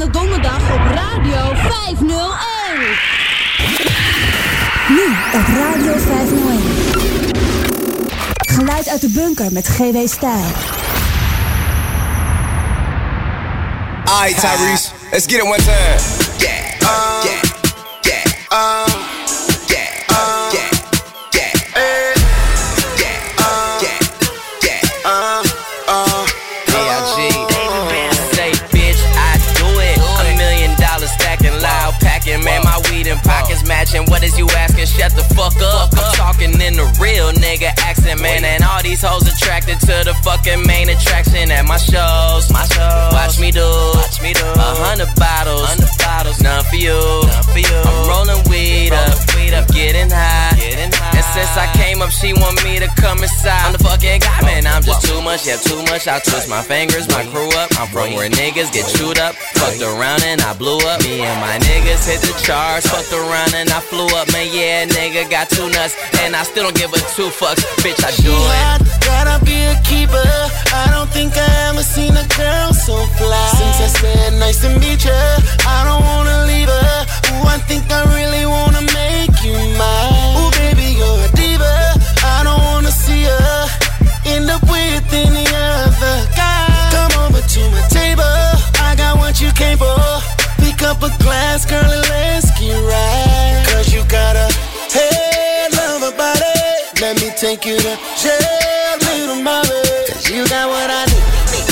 Aanstaande donderdag op Radio 501. Nu op Radio 501. Geluid uit de bunker met GW Stijl. Alright, Tyrese, let's get it one time. Yeah, uh, yeah, yeah, uh, you asking? Shut the fuck up. I'm talking in the real nigga accent, man. And all these hoes attracted to the fucking main attraction at my shows. My shows. Watch me do. Watch me do. A hundred bottles. Hundred bottles. None for you. None for you. I'm rolling weed up. Weed up. Getting high. Getting high. And since I came up, she want me to come inside. I'm the fucking guy, man. I'm just too much. Yeah, too much. I twist my fingers. My crew up. I'm from where niggas get chewed up. Fucked around and I blew up. Me and my niggas hit the charts. Fucked around and I flew up. Man, yeah, nigga got two nuts. And I still don't give a two fucks. Bitch, I do it. Gotta be a keeper. I don't think I ever seen a girl so fly. Since I said nice to meet ya, I don't wanna leave her. Ooh, I think I really wanna make you mine. Ooh, baby, you're a diva. I don't wanna see her end up with any other guy. Come over to my table. I got what you came for. Pick up a glass, girl, and let's get right. Cause you got a take you to jail, little mama. Cause you got what I need.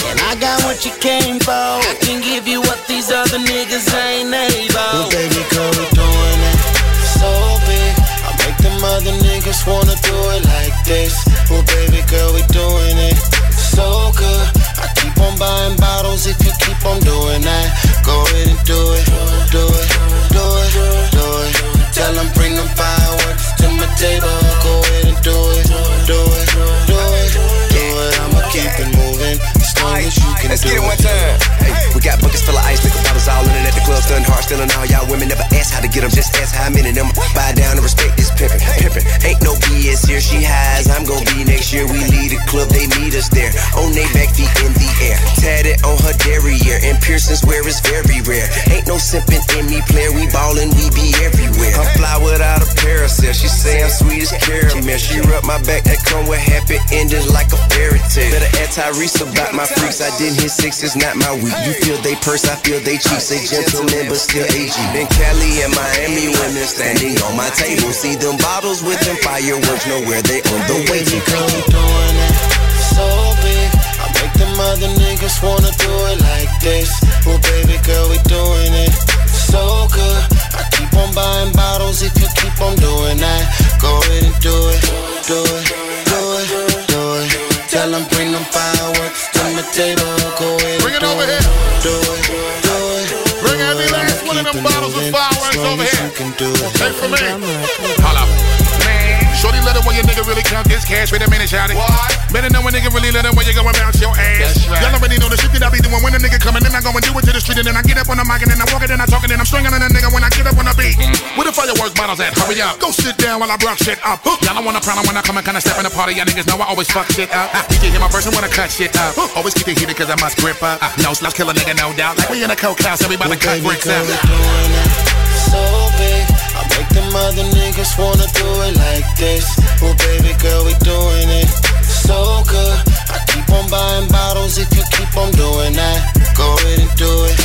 And I got what you came for. I can give you what these other niggas ain't able. Well, baby girl, we doing it so big. I make them other niggas wanna do it like this. Well, baby girl, we doing it so good. I keep on buying bottles if you keep on doing that. Go ahead and do it, do it, do it, do it. Let's get it one time. We got buckets full of ice, club, stunning hard, stealing all y'all women. Never ask how to get them, just ask how many them. Buy down and respect this pimpin', pimpin'. Ain't no BS here, she highs. I'm gon' be next year. We lead the club, they meet us there. On they back feet in the air, tatted on her derriere, and piercings where it's very rare. Ain't no simpin' in me, player. We ballin', we be everywhere. I'm fly without a parasail. She say I'm sweet as caramel. She rub my back, that come with happy endings like a fairy tale. Better ask Tyrese about my freaks. I didn't hit six, it's not my week. You feel they purse, I feel they cheap. Say gentlemen, but still AG. Been Cali and Miami women standing on my table. See them bottles with them fireworks, know where they on the way to come. doing it so big. I make them other niggas wanna do it like this. Well, baby girl, we doing it so good. I keep on buying bottles if you keep on doing that. Go ahead and do it, do it, do it, do it. Tell them bring them fireworks to my table. Go ahead them bottles of fireworks over here. You can do it. Take from me. Holla. Shorty let it when your nigga really count this cash. Wait a minute, shout it. What? Better know when nigga really let it when you go and bounce your ass. That's right. Y'all already know the shit that I be doing when a nigga coming. Then I go and do it to the street. And then I get up on the mic and then I walk it. and I talk it. Then I'm stringing on a nigga when I get up on the beat. Where the fireworks bottles at? Hurry up. Go sit down while I rock shit up. Y'all don't want a problem when I come and kinda step in the party. Y'all niggas know I always fuck shit up. You can hear my verse and wanna cut shit up. Always keep it heated cause I must grip up. No slugs kill a nigga, no doubt. Like we in a coke house, everybody Well, cut bricks up. So big. I make them other niggas wanna do it like this. Well, baby girl, we doing it so good. I keep on buying bottles if you keep on doing that. Go ahead and do it,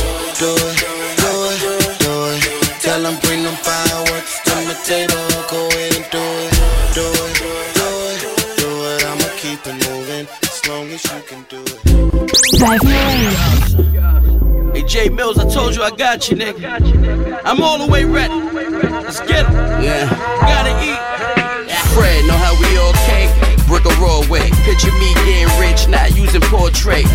do it, do it, do it. Tell them bring them fireworks to my table. Go ahead and do it, do it, do it, do it. I'ma keep it moving as long as you can do it. 501. Hey Jae Millz, I told you I got you, nigga. I'm all the way ready. Let's get it. Yeah. Gotta eat. Fred, know how we all? Brick or raw. Picture me getting rich, not using portraits.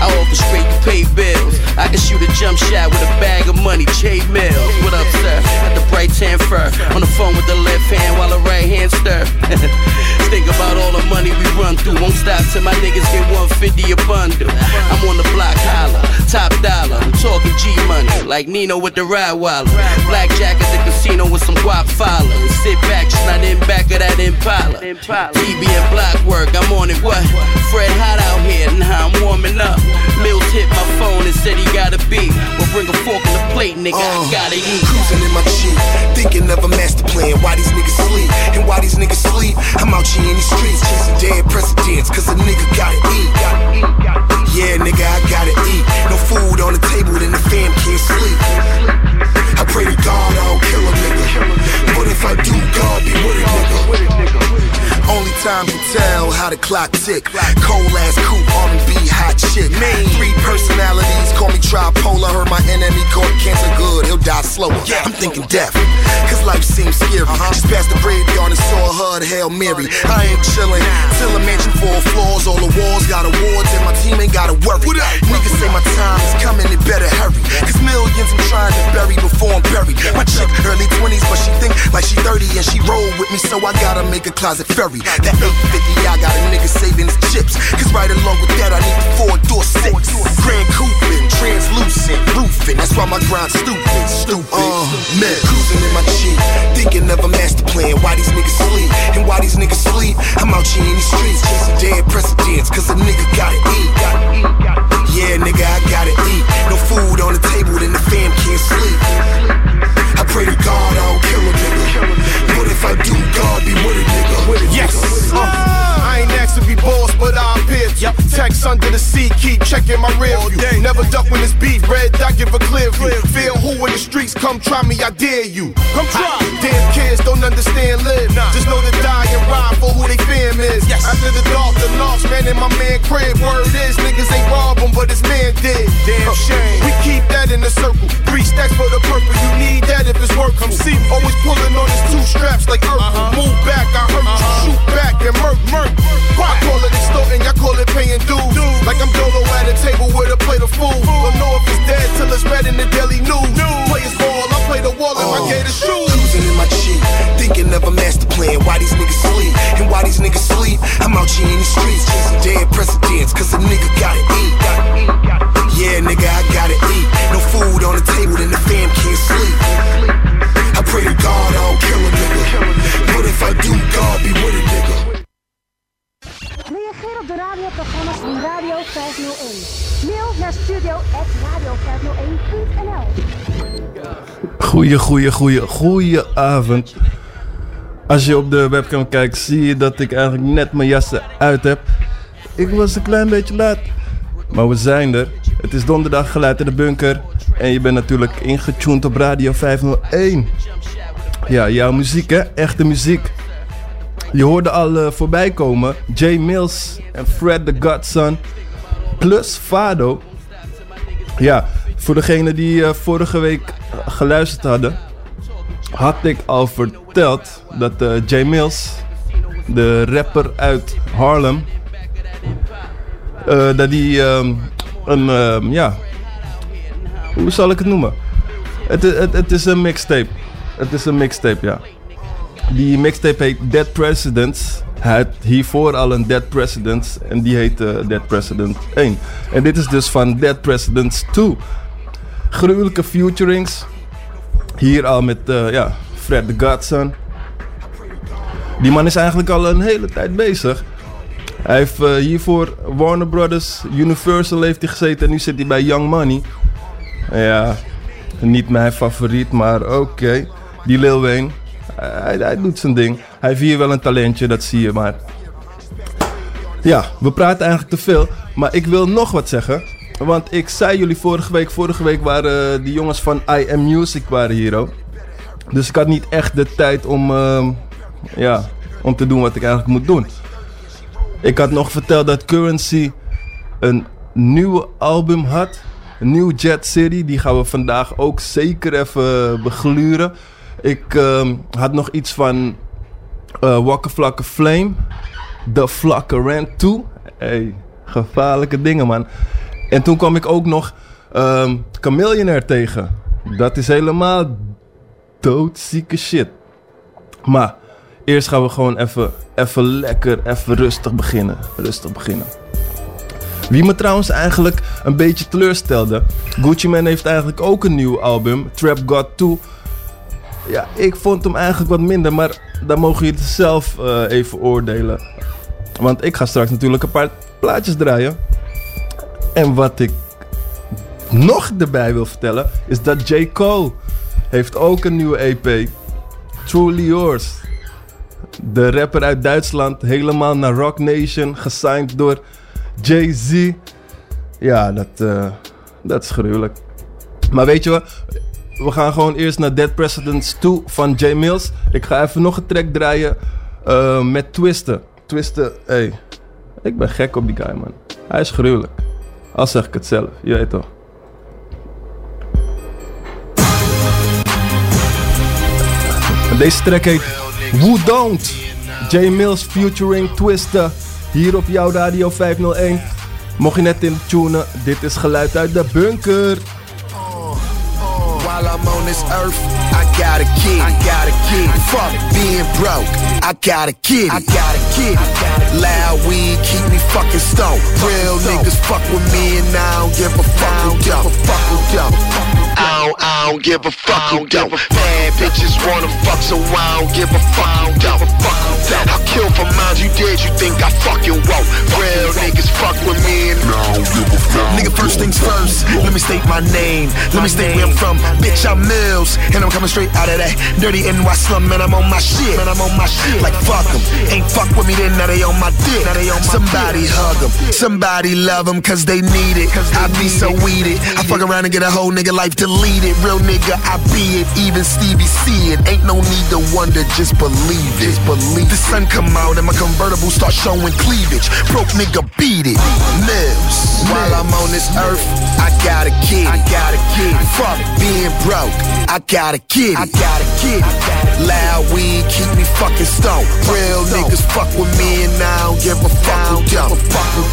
I straight to pay bills. I can shoot a jump shot with a bag of money. Jae Millz, what up, sir? At the bright tan fur. On the phone with the left hand while the right hand stir. Think about all the money we run through. Won't stop till my niggas get 150 a bundle. I'm on the block holler, top dollar. I'm talking G money, like Nino with the ride waller. Blackjack at the casino with some guap follow. Sit back, just not in back of that Impala. TB and block work, I'm on it. What? Fred hot out here, nah, I'm warming up. Millz hit my phone and said he got a beat. We'll bring a fork to the plate, nigga, I uh, gotta eat. Cruising in my Jeep, thinking of a master plan. Why these niggas sleep? And why these niggas sleep? I'm out here in these streets chasing dead presidents, cause a nigga gotta eat. Yeah, nigga, I gotta eat. No food on the table, then the fam can't sleep. I pray to God I don't kill a nigga. But if I do, God be with a nigga. Only time can tell how the clock tick. Cold ass coupe, R&B hot chick. Three personalities, call me tripolar. Heard my enemy caught cancer good, he'll die slower. I'm thinking death, cause life seems scary. Just past the graveyard and saw a HUD Hail Mary. I ain't chillin' till a mansion full of floors. All the walls got awards and my team ain't gotta worry. Niggas say my time is coming, it better hurry. Cause millions I'm trying to bury before I'm buried. My chick early 20s, but she think like she 30 and she roll with me, so I gotta make a closet ferry. That 850, I got a nigga saving his chips. Cause right along with that, I need the four door six. Grand Coopin', translucent, roofing. That's why my grind stupid, stupid. Uh, man, cruising in my Jeep, thinking of a master plan. Why these niggas sleep? And why these niggas sleep? I'm out here in these streets chasing dead presidents. Cause a nigga gotta eat. Yeah, nigga, I gotta eat. No food on the table, then the fam can't sleep. I pray to God I don't kill a nigga. If I do, God be with nigga. Yes. Uh, I ain't asked to be boss, but I appear to. Text under the seat, keep checking my rear view. Never duck when it's beat red, I give a clear view. Feel who in the streets, come try me, I dare you. Come try. Damn kids don't understand live. Just know to die and ride for who they fam is. After the dark, the lost man in my man crib. Word is, niggas ain't rob him, but his man did. Damn shame. We keep that in the circle. Three stacks for the purple. You need that if it's work. Come see, always pulling on his two straps like Urkel. Uh-huh. Move back, I hurt you. Uh-huh. Shoot back and murk, murk. I call it extorting, y'all call it paying dues. Like I'm Dolo at a table with a plate of food. Don't know if it's dead till it's read in the daily news. Players ball, I play the wall in my oh. gator shoes. Cruising in my Jeep, thinking of a master plan. Why these niggas sleep? And why these niggas sleep? I'm out here in the streets chasing dead presidents. Cause a nigga gotta eat. Yeah, nigga, I gotta eat. No food on the table, then the fam can't sleep. I pray to God I don't kill a nigga. But if I do, God be with a nigga. De radioprogramma's van Radio 501. Mail naar studio.radio501.nl Goeie, goeie, goeie, goeie avond. Als je op de webcam kijkt, zie je dat ik eigenlijk net mijn jassen uit heb. Ik was een klein beetje laat. Maar we zijn er. Het is donderdag geluid in de bunker. En je bent natuurlijk ingetuned op Radio 501. Ja, jouw muziek hè, echte muziek. Je hoorde al eh, voorbij komen. Jay Mills en Fred the Godson. Plus Fado. Ja, voor degenen die eh, vorige week geluisterd hadden, had ik al verteld dat eh, Jay Mills, de rapper uit Harlem, dat hij ehm, een, ehm, ja, hoe zal ik het noemen? Het, het, het is een mixtape. Het is een mixtape, ja. Die mixtape heet Dead Presidents. Hij had hiervoor al een Dead Presidents en die heet eh, Dead President 1. En dit is dus van Dead Presidents 2. Gruwelijke futurings. Hier al met eh, ja, Fred the Godson. Die man is eigenlijk al een hele tijd bezig. Hij heeft eh, hiervoor Warner Brothers, Universal heeft hij gezeten en nu zit hij bij Young Money. Ja, niet mijn favoriet, maar oké. Die Lil Wayne, hij, doet zijn ding. Hij heeft hier wel een talentje, dat zie je, maar... Ja, we praten eigenlijk te veel, maar ik wil nog wat zeggen. Want ik zei jullie vorige week, vorige week waren die jongens van I Am Music waren hier ook. Dus ik had niet echt de tijd om, ehm, ja, om te doen wat ik eigenlijk moet doen. Ik had nog verteld dat Currency een nieuwe album had. Een nieuw Jet City. Die gaan we vandaag ook zeker even begluren. Ik ehm, had nog iets van eh Wakker Vlakke Flame. The Vlakke Rant 2. Hey, gevaarlijke dingen man. En toen kwam ik ook nog Chameleonaire tegen. Dat is helemaal doodzieke shit. Maar eerst gaan we gewoon even, even lekker, even rustig beginnen. Rustig beginnen. Wie me trouwens eigenlijk een beetje teleurstelde. Gucci Mane heeft eigenlijk ook een nieuw album, Trap God 2. Ja, ik vond hem eigenlijk wat minder, maar dan mogen jullie het zelf eh, even oordelen. Want ik ga straks natuurlijk een paar plaatjes draaien. En wat ik nog erbij wil vertellen, is dat J. Cole heeft ook een nieuwe EP. Truly Yours. De rapper uit Duitsland, helemaal naar Rock Nation, gesigned door Jay-Z. Ja, dat, eh, dat is gruwelijk. Maar weet je wat? We gaan gewoon eerst naar Dead Presidents 2 van J Mills. Ik ga even nog een track draaien eh, met Twisten. Twisten, hey. Ik ben gek op die guy, man. Hij is gruwelijk. Al zeg ik het zelf, je weet toch. Deze track heet Who Don't. J Mills featuring Twister. Hier op jouw radio 501. Mocht je net in tunen, dit is geluid uit de bunker. While I'm on this earth, I got a kid. I got a kid. Fuck being broke. I got a kid. I got a kid. Loud weed keep me fucking stoned. Real niggas fuck with me and I don't give a fuck who don't. Fuck who don't. I don't, I don't give a fuck who don't. Bad bitches wanna fuck, so I don't give a fuck who don't. Who. I'll kill for mine, you dead, you think I fucking won't. Real niggas fuck with me and I a. Nigga, first things first, let me state my name. Let me state where I'm from. Bitch, I'm Millz, and I'm coming straight out of that dirty NY slum, man. I'm on my shit, man. I'm on my shit. Like fuck 'em, ain't fuck with me, then now they on my dick. Now they on my Somebody hug 'em, somebody love 'em, cause they need it. Cause I be so weeded, I fuck around and get a whole nigga life deleted. Real nigga, I be it. Even Stevie see it. Ain't no need to wonder, just believe it. Just believe the sun come out and my convertible start showing cleavage. Broke nigga, beat it. Millz. While I'm on this earth, I got a kid. I got a kid. Fuck being broke. I got a kid. I got a kid. Loud weed keep me fucking stoned. Real niggas fuck with me and I don't give a fuck who don't. Fuck who.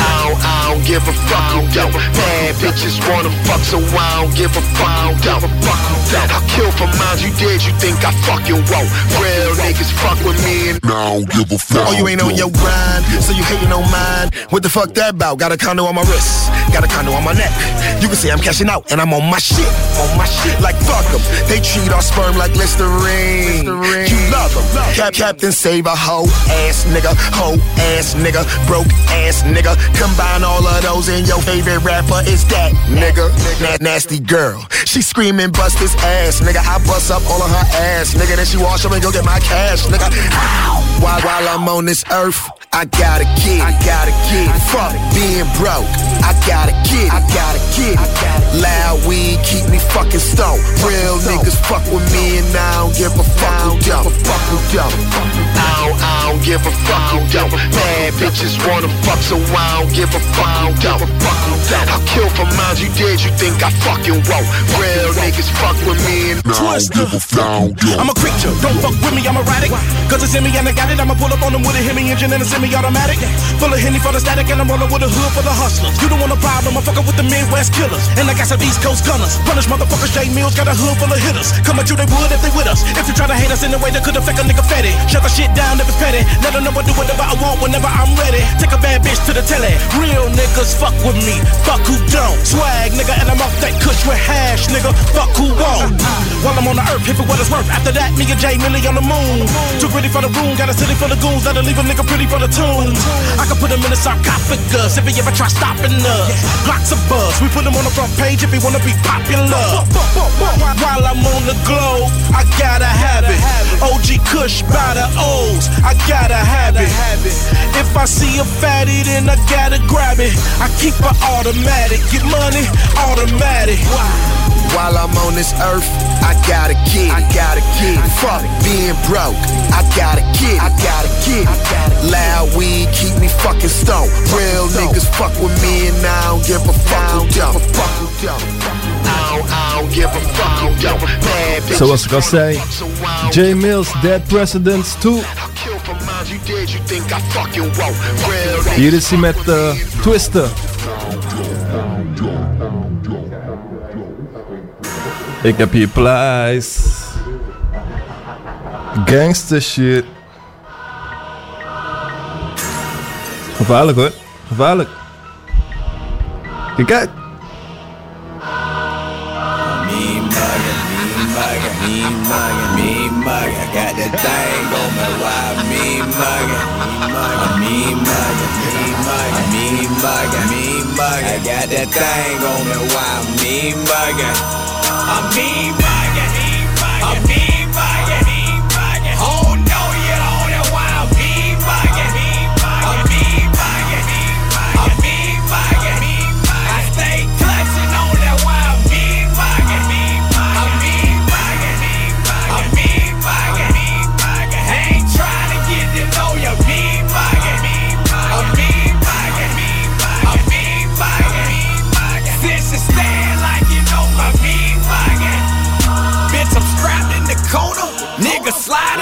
I don't, I don't give a fuck who don't. Bad bitches wanna fuck, so I don't give a fuck who don't. Fuck who don't. I'll kill for mine, you dead, you think I fucking won't. Real niggas fuck with me and I don't give a fuck. Oh, you ain't on your grind, so you hating on mine. What the fuck that about? Got a condo on my wrist, got a condo on my neck. You can say I'm cashing out and I'm on my shit, on my shit. Like fuck 'em. They treat our sperm like Listerine. You love 'em. Cap Captain save a hoe ass nigga, hoe ass nigga, broke ass nigga. Combine all of those and your favorite rapper is that nigga. Na- nasty girl. She screaming bust his ass, nigga. I bust up all of her ass, nigga. Then she wash up and go get my cash, nigga. While, while I'm on this earth, I got a kid. I got a kid. Fuck being broke. I got a kid. I got a kid. Loud weed keep me fucking stoned. Real niggas fuck with me and I don't give a fuck who don't. Fuck who don't. I don't, I don't give a fuck who don't. Bad bitches wanna fuck, so I don't give a fuck who don't. Fuck who. I'll kill for mine, you dead, you think I fucking won't. Real niggas fuck with me and I give a fuck. I'm a creature, don't fuck with me, I'm erratic. Cause it's in me and I got it, I'ma pull up on them with a Hemi engine and a semi-automatic. Full of Henny for the static and I'm rolling with a hood for the hustlers. You don't want a problem, I'm fucking with the Midwest killers. And I got some East Coast gunners. Punish motherfuckers, Jae Millz got a hood full of hitters. Come at you, they would if they with us. If you try to hate us in a way that could affect a nigga fatty. Shut the shit down if it's petty. Let them know I do whatever I want whenever I'm ready. Take a bad bitch to the telly. Real niggas fuck with me, fuck who don't. Swag nigga, and I'm off that kush with hash nigga, fuck who won't. While I'm on the earth, hit for what it's worth. After that, me and Jay Millie on the moon. Too pretty for the room, got a city full of goons that'll leave a nigga pretty for the tune. I can put him in a sarcophagus if he ever try stopping us. Lots of buzz, we put him on the front page if he wanna be popular. While I'm on the globe, I gotta have it. OG Kush by the O's, I gotta have it. If I see a fatty, then I gotta grab it. I keep it automatic, get money automatic. While I'm on this earth, I got a kid. I got a kid. Fuck being broke. I got a kid. I got a kid. Loud weed keep me fucking stoned. Real niggas fuck with me and I don't give a fuck don't. Fuck who don't. I don't, I don't give a fuck Zoals ik al zei, J Mills, Dead Presidents 2. kill for mine, you dead, you think I fucking won't. Real Hier is hij met uh, Twister. Ik heb hier pluis. Gangster shit. Gevaarlijk hoor. Gevaarlijk. Kijk uit. Muggin', mean muggin', mean muggin'. Got that thing on me, why mean muggin', mean muggin', mean muggin', mean muggin', mean muggin'. I got that thing on me, why mean muggin', I'm mean muggin',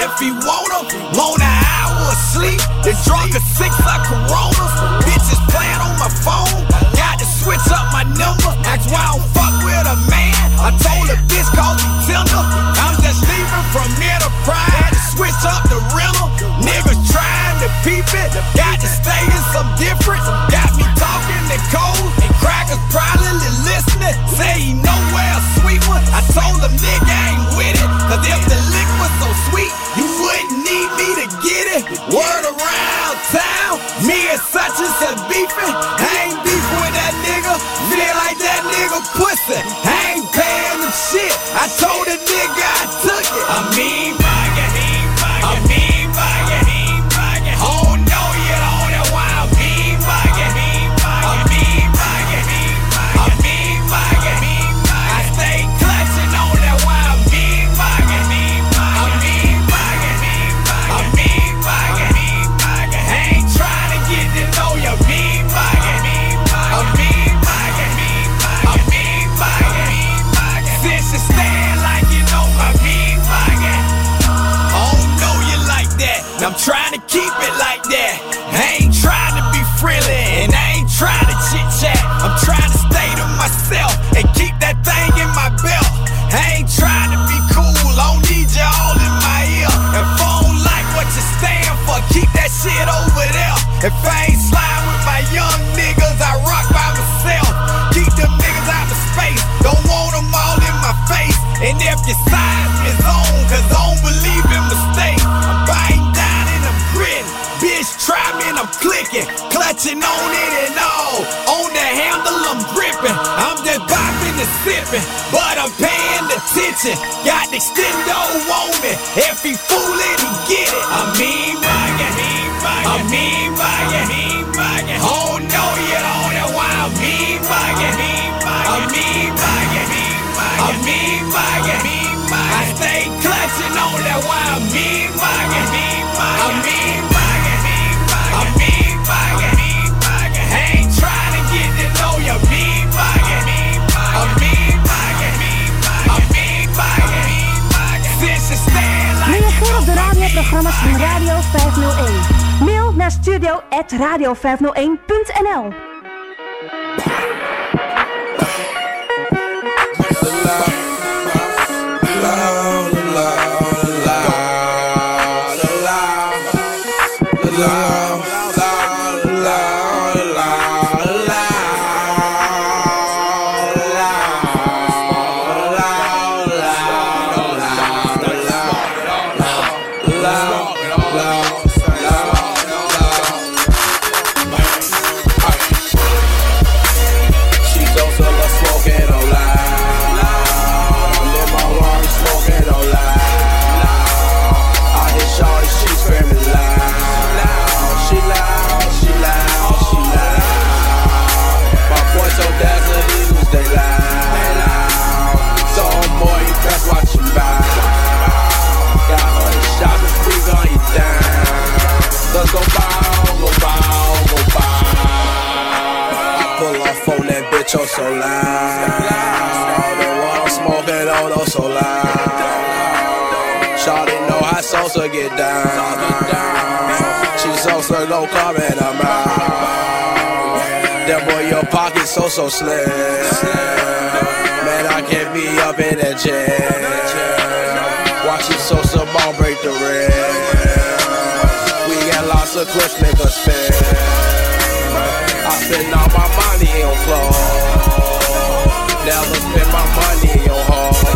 if he want 'em. Want an hour of sleep. The drunk of six like coronas. Bitches playing on my phone. Got to switch up my number. That's why I don't fuck with a man. I told a bitch call me tender. I'm just leaving from Enterprise. Had to switch up the rental. Niggas trying to peep it. Got to stay in some different. Got me talking to code. And crackers probably listening. Say he know where a sweet one. I told him nigga ain't with it. Cause if the lick was so sweet, town, me and such and such beefing. I ain't beefing with that nigga. Feel like that nigga pussy. I ain't paying him shit. I told the nigga If I ain't slide with my young niggas, I rock by myself. Keep them niggas out of space, don't want them all in my face. And if your size is on, cause I don't believe in mistakes. I'm biting down and I'm gritting. Bitch, try me and I'm clicking. Clutching on it and all. On the handle, I'm gripping. I'm just bopping and sipping. But I'm paying attention. Got the extendo on me. If he fool it, he get it. I mean, bugging. I mean, bugging. Oh no, you don't know why I mean, bugging. I mean, bugging. I mean, bugging. I stay clutching on that why I mean, bugging. I mean, bugging. I mean, bugging. Ain't trying to get to know you, mean, bugging. I mean, bugging. I mean, bugging. Since you stand like Reageer op de radioprogramma's van Radio 501. naar studio.radio501.nl In her mouth. That boy, your pocket so so slim. Man, I can't be up in that chair. Watch you Sosa ball break the rim. We got lots of clips, niggas spin. I spend all my money on clothes. Never spend my money on hoes.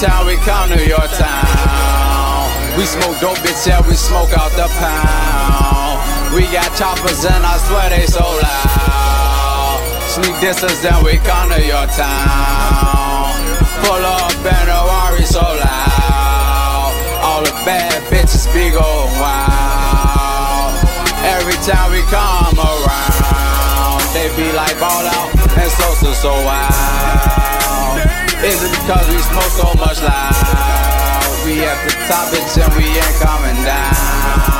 Time we come to your town. We smoke dope, bitch, yeah, we smoke out the pound. We got choppers and I swear they so loud. Sneak distance, then we come to your town. Pull up in a Rari so loud. All the bad bitches be going wild. Every time we come around, they be like ball out and so so so wild. Is it because we smoke so much loud? We at the top, bitch, and we ain't coming down.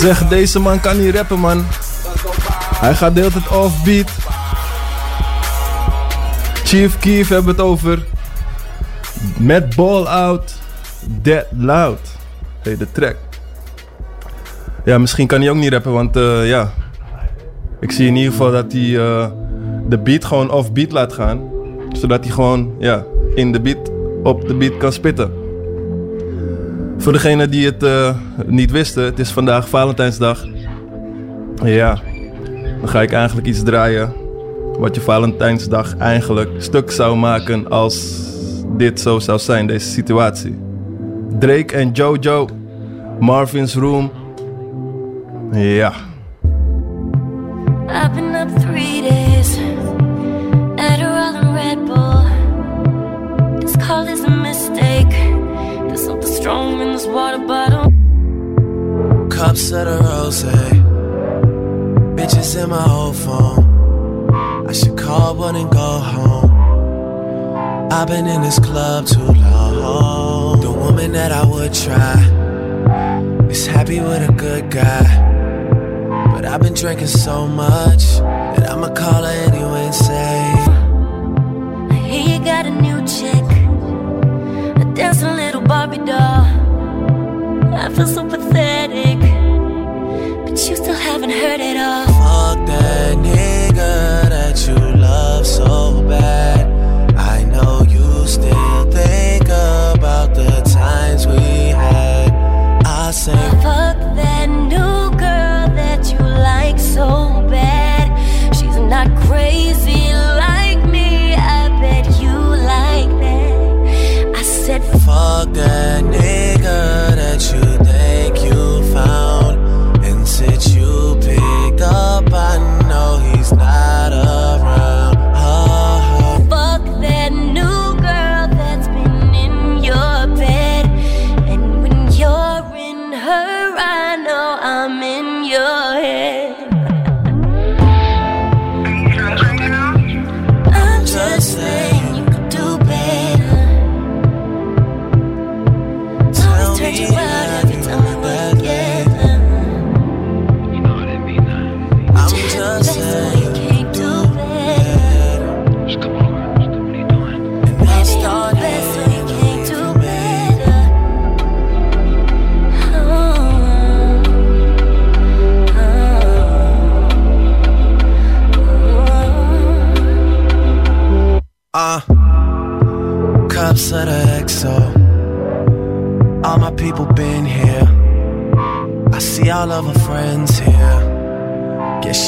Shots. Ze zeggen deze man kan niet rappen man. Hij gaat de hele tijd offbeat. Chief Keef hebben het over. Met ball out. Dead loud. Hey, de track. Ja, misschien kan hij ook niet rappen, want eh, ja. Ik zie in ieder geval dat hij eh, de beat gewoon off-beat laat gaan. Zodat hij gewoon, ja, in de beat, op de beat kan spitten. Voor degenen die het eh, niet wisten, het is vandaag Valentijnsdag. Ja, dan ga ik eigenlijk iets draaien wat je Valentijnsdag eigenlijk stuk zou maken als dit zo zou zijn, deze situatie. Drake en Jojo, Marvin's Room. Ja. In this water bottle. Cups of the rose. Bitches in my old phone. I should call one and go home. I've been in this club too long. The woman that I would try is happy with a good guy. But I've been drinking so much that I'ma call her anyway and say, I you got a new chick. A dancing little Barbie doll. I feel so pathetic. But you still haven't heard it all. Fuck that nigga that you love so bad.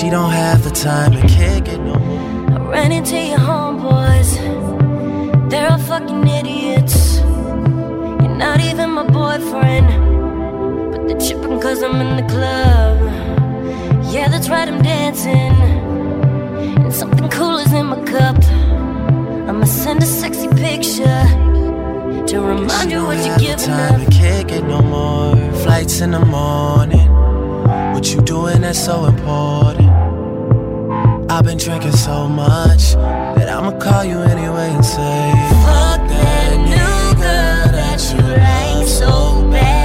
She don't have the time to kick it no more. I ran into your homeboys. They're all fucking idiots. You're not even my boyfriend. But they're tripping cause I'm in the club. Yeah, that's right, I'm dancing. And something cool is in my cup. I'ma send a sexy picture to remind you what you're have the giving time up. kick it no more. Flights in the morning. What you doing that's so important? I've been drinking so much that I'ma call you anyway and say, Fuck that girl that you like so bad.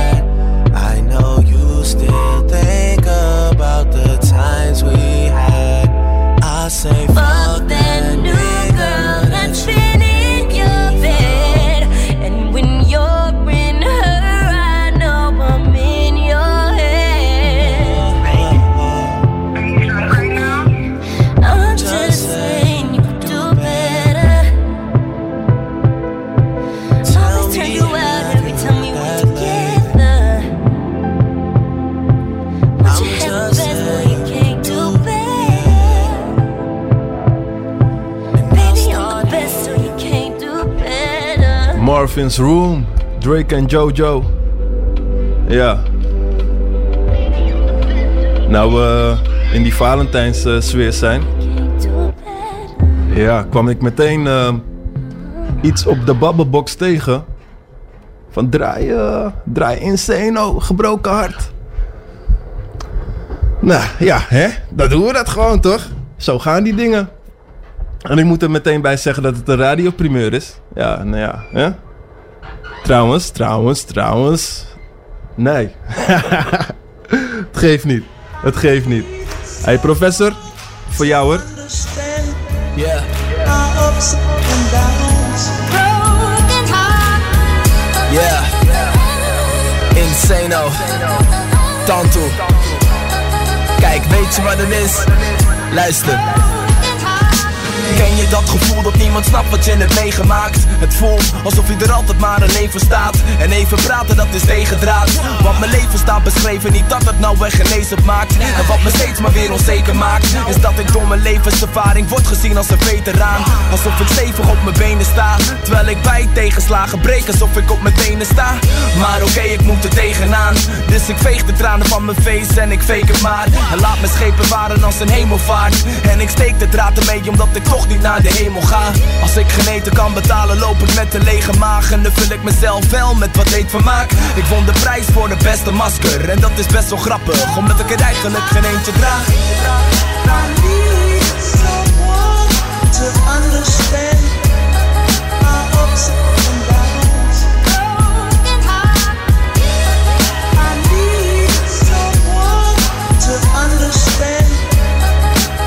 Marvin's Room, Drake en Jojo. Ja. Nou, we in die Valentijns eh, sfeer zijn. Ja, kwam ik meteen eh, iets op de babbelbox tegen. Van draai, eh, draai Insano, gebroken hart. Nou ja, hè? Dan doen we dat gewoon toch? Zo gaan die dingen. En ik moet er meteen bij zeggen dat het een radioprimeur is. Ja, nou ja, hè? Trouwens, trouwens, trouwens. Nee. het geeft niet. Het geeft niet. Hey professor, voor jou hoor. Yeah. Yeah. Insano. Tantu. Kijk, weet je wat het is? Luister. Ken je dat gevoel dat niemand snapt wat je hebt meegemaakt? Het voelt alsof je er altijd maar alleen voor staat En even praten dat is tegendraad Want mijn leven staat beschreven, niet dat het nou weggenezen maakt. En wat me steeds maar weer onzeker maakt Is dat ik door mijn levenservaring word gezien als een veteraan. Alsof ik stevig op mijn benen sta Terwijl ik bij tegenslagen breek alsof ik op mijn tenen sta. Maar oké, ik moet er tegenaan. Dus ik veeg de tranen van mijn face en ik fake het maar. En laat mijn schepen varen als een hemelvaart. En ik steek de draad ermee omdat ik toch niet naar de hemel ga Als ik geneten kan betalen loop ik met een lege maag En dan vul ik mezelf wel met wat leed vermaak Ik won de prijs voor de beste masker En dat is best wel grappig Omdat ik er eigenlijk geen eentje draag understand. I need someone to understand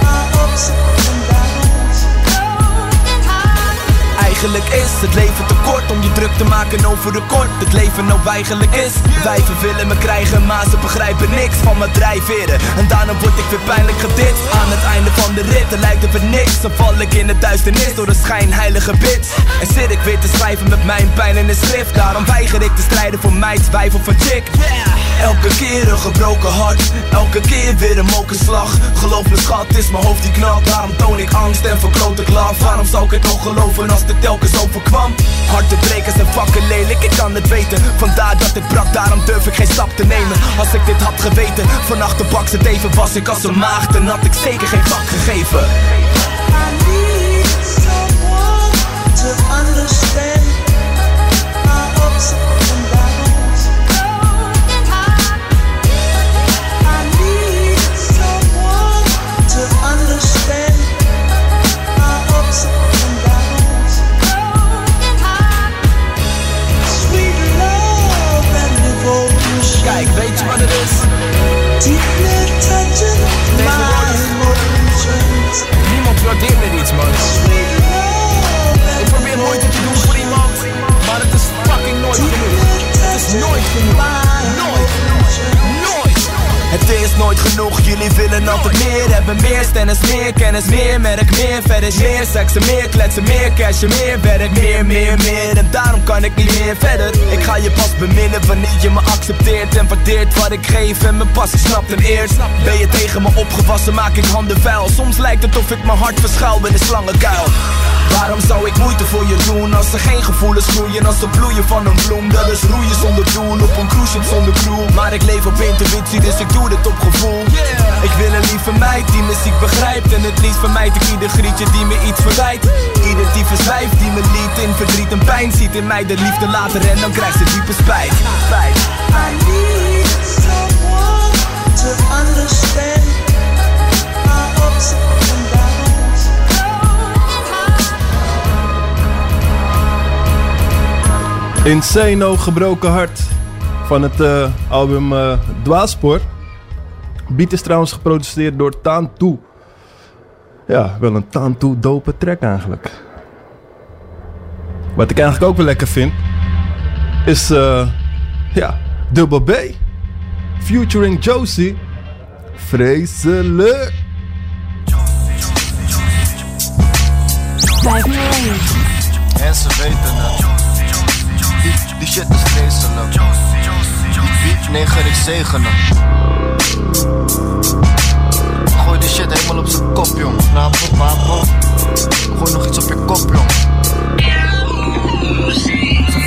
my ups and downs. Is. Het leven te kort om je druk te maken over de kort. Het leven nou eigenlijk is. Wijven willen me krijgen, maar ze begrijpen niks van mijn drijfveren. En daarom word ik weer pijnlijk gedit. Aan het einde van de rit, lijkt er weer niks. Dan val ik in de duisternis door een schijnheilige bits. En zit ik weer te schrijven met mijn pijn in de schrift. Daarom weiger ik te strijden voor mij, twijfel van chick. Elke keer een gebroken hart. Elke keer weer een mokerslag Geloof me schat, het is mijn hoofd die knalt. Daarom toon ik angst en verkloot ik laf Waarom zou ik het nog geloven als dit telkens overkwam? Harten breken zijn vakken lelijk, ik kan het weten. Vandaar dat ik brak, daarom durf ik geen stap te nemen. Als ik dit had geweten, vannacht de bak zit even Was ik als een maagd, dan had ik zeker geen vak gegeven Kijk, weet je wat het is? Deeply touching my emotions. Niemand waardeert meer iets man Ik probeer moeite te doen voor iemand Maar het is fucking nooit genoeg Het is nooit genoeg Nooit Nooit het is nooit genoeg, jullie willen altijd meer. Hebben meer stennis, meer kennis, meer merk, meer. Verder meer Seksen, meer kletsen, meer cashen, meer. Werk Meer, meer, meer en daarom kan ik niet meer. Verder Ik ga je pas beminnen wanneer je me accepteert En waardeert wat ik geef. En mijn passie snapt hem eerst Ben je tegen me opgewassen, maak ik handen vuil. Soms lijkt het of ik mijn hart verschuil in een slangenkuil. Waarom zou ik moeite voor je doen als er geen gevoelens groeien? Als het bloeien van een bloem Dat is roeien zonder doel. Op een cruise zonder crew Maar ik leef op intuïtie dus ik dit op gevoel. Ik wil een lieve meid die muziek begrijpt. En het liefst vermijd ik ieder grietje die me iets verwijt. Ieder diepe zwijf die me liet in verdriet en pijn. Ziet in mij de liefde later en dan krijgt ze diepe spijt. Spijt. I need someone to understand my ups and downs. Insano Gebroken Hart van het eh, album eh Dwaalspoor. Beat is trouwens geproduceerd door Taantoe. Ja, wel een Taantoe dope track eigenlijk. Wat ik eigenlijk ook wel lekker vind, is eh ja, Double B. Featuring Josie. Vreselijk. 501. En ze weten het. Die, die shit is vreselijk. Die beat neger, ik zegen hem. Gooi die shit helemaal op zijn kop, jongen. Wapen. Gooi nog iets op je kop, jongen.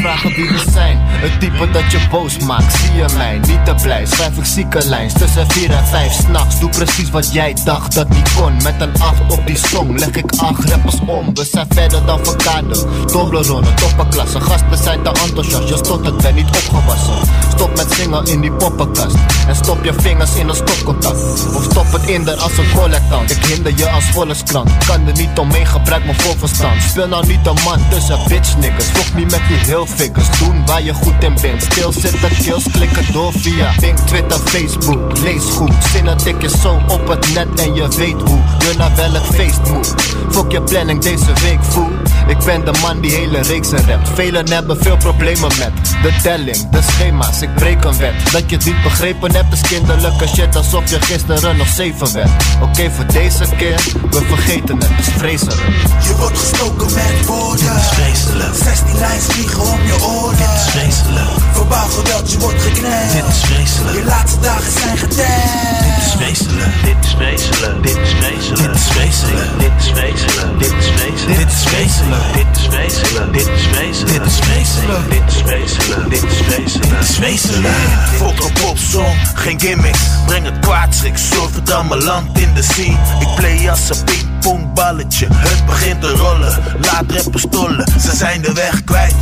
Vragen wie we zijn. Het type dat je boos maakt, zie je mij niet te blij. Schrijf ik zieke lijns tussen 4 en 5 s'nachts. Doe precies wat jij dacht dat niet kon. Met een 8 op die song leg ik 8 rappers om. We zijn verder dan verkade. Toblerone, toppenklasse. Gasten zijn te enthousiast, je stottert, ben niet opgewassen. Stop met zingen in die poppenkast. En stop je vingers in een stopcontact. Of stop het in er als een collectant. Ik hinder je als volkskrant. Kan er niet omheen, gebruik mijn volverstand. Speel nou niet een man tussen bitch niggas. Fok niet met die heel figures. Doen waar je goed in bent. Stilzitten, kills klikken door via Pink, Twitter, Facebook. Lees goed. Zinnen tik je zo op het net en je weet hoe. Je naar welk feest moet. Fok je planning deze week voel. Ik ben de man die hele reeksen rapt. Velen hebben veel problemen met de telling, de schema's. Ik breek een wet. Dat je het niet begrepen hebt is kinderlijke shit. Alsof je gisteren nog zeven werd. Oké, voor deze keer, we vergeten het. Dus vreselijk. Je wordt gestoken met woorden. Dit is vreselijk. 16 lijns vliegen je oren. Dit is vreselijk. Verbaal geweld, je wordt gekneld. Dit is vreselijk. Je laatste dagen zijn geteld. Dit is vreselijk. Dit is vreselijk. Dit is vreselijk. Dit is vreselijk. Dit is vreselijk. Dit is vreselijk. Dit is vreselijk. Dit is vreselijk. Dit is vreselijk. Dit is vreselijk. Dit is vreselijk. Dit is vreselijk. Dit is vreselijk. Fok op popsong, geen gimmicks. Breng het kwaadschrik, zorg dan mijn land in de scene. Ik play als een pingpongballetje. Het begint te rollen, laat rappers tollen. Ze zijn de weg kwijt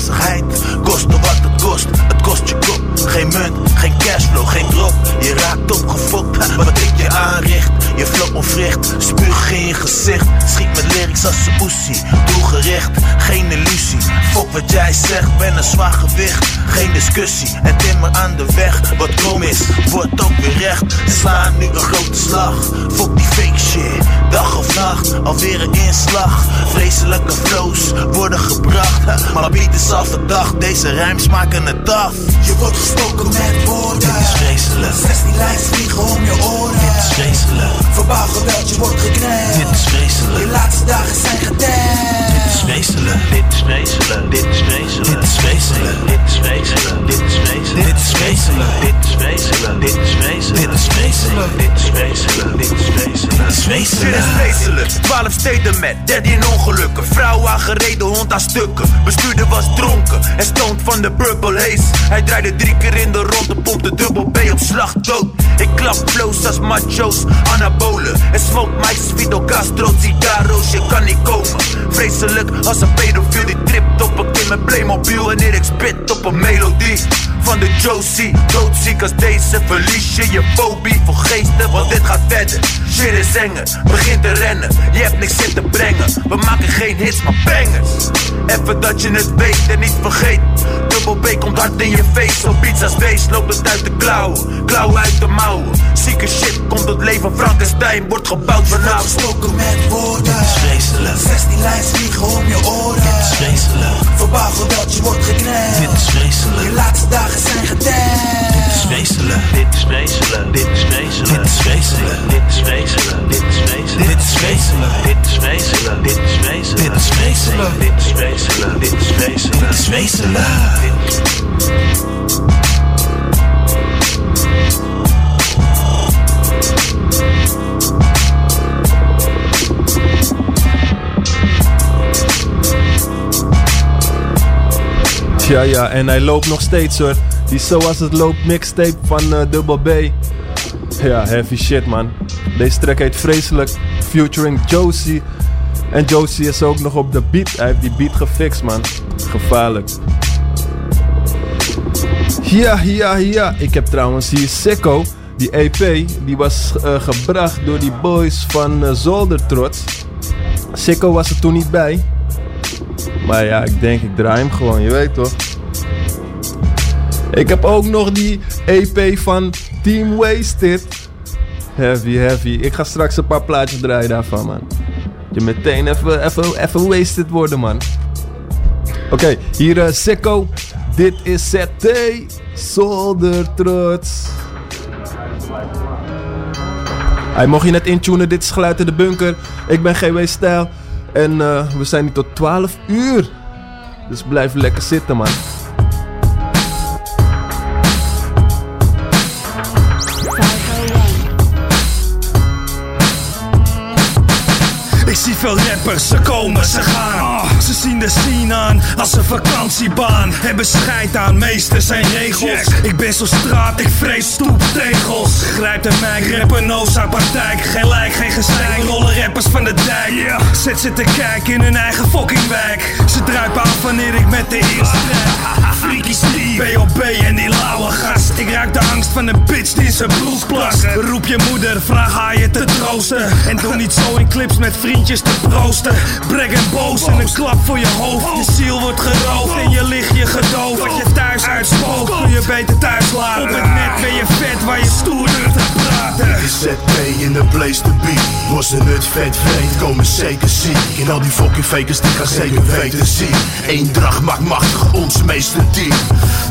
duizigheid. Koste wat het kost, het kost je kop. Geen munt, geen cashflow, geen drop. Je raakt opgefokt, wat ik je aanricht. Je flow onwricht, spuug in je gezicht. Schiet met lyrics als een oesie, doelgericht. Geen illusie, fok wat jij zegt. Ben een zwaar gewicht, geen discussie. En timmer aan de weg, wat krom is, wordt ook weer recht. Sla nu een grote slag, fok die fake shit. Dag of nacht, alweer een inslag. Vreselijke flows worden gebracht. Maar is al verdacht, deze rijms maken het af. Je wordt gestoken met woorden. Dit is vreselijk. 16 lijns vliegen om je oren. Dit is vreselijk. Verbaal geweld, je wordt gekneld. Dit is vreselijk. Je laatste dagen zijn geteld. Dit is vreselijk. Dit is vreselijk. Dit is vreselijk. Dit is vreselijk. Dit is vreselijk. Dit is vreselijk. Dit is vreselijk. Dit is vreselijk. Dit is vreselijk. Dit is vreselijk. Dit is vreselijk. Dit is vreselijk. Dit is vreselijk. Dit is vreselijk. 12 steden met 13 ongelukken. Vrouw aangereden, hond aan stukken. Bestuurder was en stoned van de purple haze. Hij draaide drie keer in de ronde, pompte dubbel B op slag dood. Ik klap flows als macho's, anabolen. En smoke Mike's, Fidel Castro, cigarro's. Je kan niet komen. Vreselijk als een pedofiel die tript op een met Playmobil. Wanneer ik spit op een melodie van de Josie. Doodziek als deze verlies je je fobie voor geesten, want dit gaat verder. Shit is enger, begin te rennen. Je hebt niks in te brengen. We maken geen hits, maar bangers. Even dat je het weet en niet vergeet. Double B komt hard in je face. Op als deze loopt het uit de klauwen. Klauwen uit de mouwen. Zieke shit komt het leven. Frankenstein wordt gebouwd vanavond. Gestoken met woorden. Dit is vreselijk. 16 lijns vliegen om je oren. Dit is vreselijk. Geweld, je wordt gekneld. Dit is vreselijk. Je laatste dagen zijn geteld. Dit is vreselijk. Dit is vreselijk. Dit is vreselijk. Dit is vreselijk. Dit is vreselijk. Dit is vreselijk. Dit is vreselijk. Dit is vreselijk. Dit is vreselijk. Dit is vreselijk. Dit is vreselijk. Dit is vreselijk. Dit is vreselijk. Ja, ja, en hij loopt nog steeds hoor. Die Zoals het loopt mixtape van eh Double B. Ja, heavy shit man. Deze track heet Vreselijk, featuring Josie. En Josie is ook nog op de beat. Hij heeft die beat gefixt man. Gevaarlijk. Ja, ja, ja. Ik heb trouwens hier Sicko. Die EP, die was eh, gebracht door die boys van eh, Zoldertrots. Sicko was er toen niet bij. Maar ja, ik denk ik draai hem gewoon, je weet toch? Ik heb ook nog die EP van Team Wasted. Heavy, heavy. Ik ga straks een paar plaatjes draaien daarvan, man. Je meteen even, even, even wasted worden, man. Oké, hier uh, Sicko. Dit is ZT. Zolder trots. Hij mocht je net intunen. Dit is Geluid in de Bunker. Ik ben GW Stijl. En eh, we zijn hier tot 12 uur. Dus blijf lekker zitten, man. Ik zie veel rappers, ze komen, ze gaan. Ze zien de scene aan als een vakantiebaan. Hebben scheid aan, meesters zijn regels. Ik ben zo straat, ik vrees stoeptegels. Grijp de mic, rappen, noza praktijk. Geen lijk, geen we rollen rappers van de dijk. Zet ze te kijken in hun eigen fucking wijk. Ze druipen af wanneer ik met de eerste rap. Freaky Steve, B.O.B. en die lauwe gast. Ik ruik de angst van een bitch die zijn broek plast. Roep je moeder, vraag haar je te troosten. En doe niet zo in clips met vriendjes te proosten. Brek en boos en een klap voor je hoofd. Je ziel wordt geroofd en je ligt je gedoofd. Wat je thuis uitspookt, kun je beter thuis laten. Op het net ben je vet waar je stoer durft te praten. Dit is ZP in de place to be. Was een het vet weet, komen zeker ziek. En al die fucking fakers die gaan zeker weten zien. Eendracht maakt machtig ons meeste team.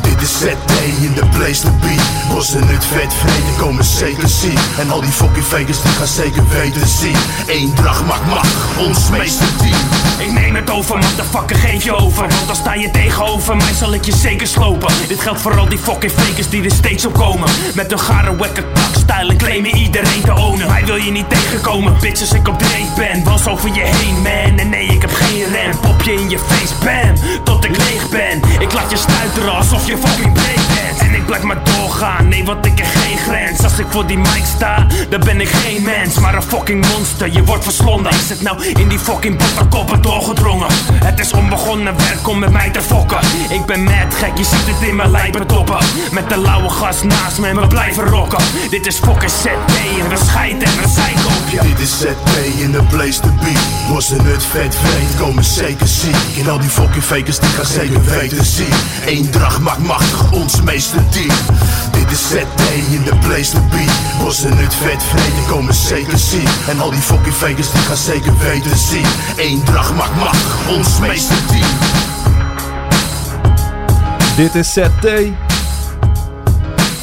Dit is ZP in de place to be. Was een het vet weet, komen zeker zien. En al die fucking fakers die gaan zeker weten zien. Eendracht maakt machtig ons meeste team. Ik neem het over, motherfucker, geef je over. Want dan sta je tegenover mij, zal ik je zeker slopen. Dit geldt voor al die fucking fakers die er steeds op komen. Met hun gare wekke kakstijl en claimen iedereen te ownen. Mij wil je niet tegenkomen, bitch, als ik op dreef ben. Was over je heen, man. En nee, ik heb geen rem. Pop je in je face, bam. Tot ik leeg ben. Ik laat je stuiteren alsof je fucking breed bent. En ik blijf maar doorgaan, nee, want ik heb geen grens. Als ik voor die mic sta, dan ben ik geen mens. Maar een fucking monster, je wordt verslonden. Is het nou in die fucking botterkoppen doorgedrongen? Het is onbegonnen werk om met mij te fokken. Ik ben mad gek, je ziet het in mijn lijpen toppen. Met de lauwe gast naast me en we blijven rocken. Dit is fucking ZP en we scheiden en we zeiken op je. Dit is ZP in de place to be. Was een het vet weet, komen zeker ziek. En al die fucking fakers die gaan zeker weten zien. Eendracht maakt machtig ons meeste team. Dit is ZP in de place to be. Was een het vet weet, komen zeker zien. En al die fucking fakers die gaan zeker weten zien. Eendracht maakt machtig Dit is ZT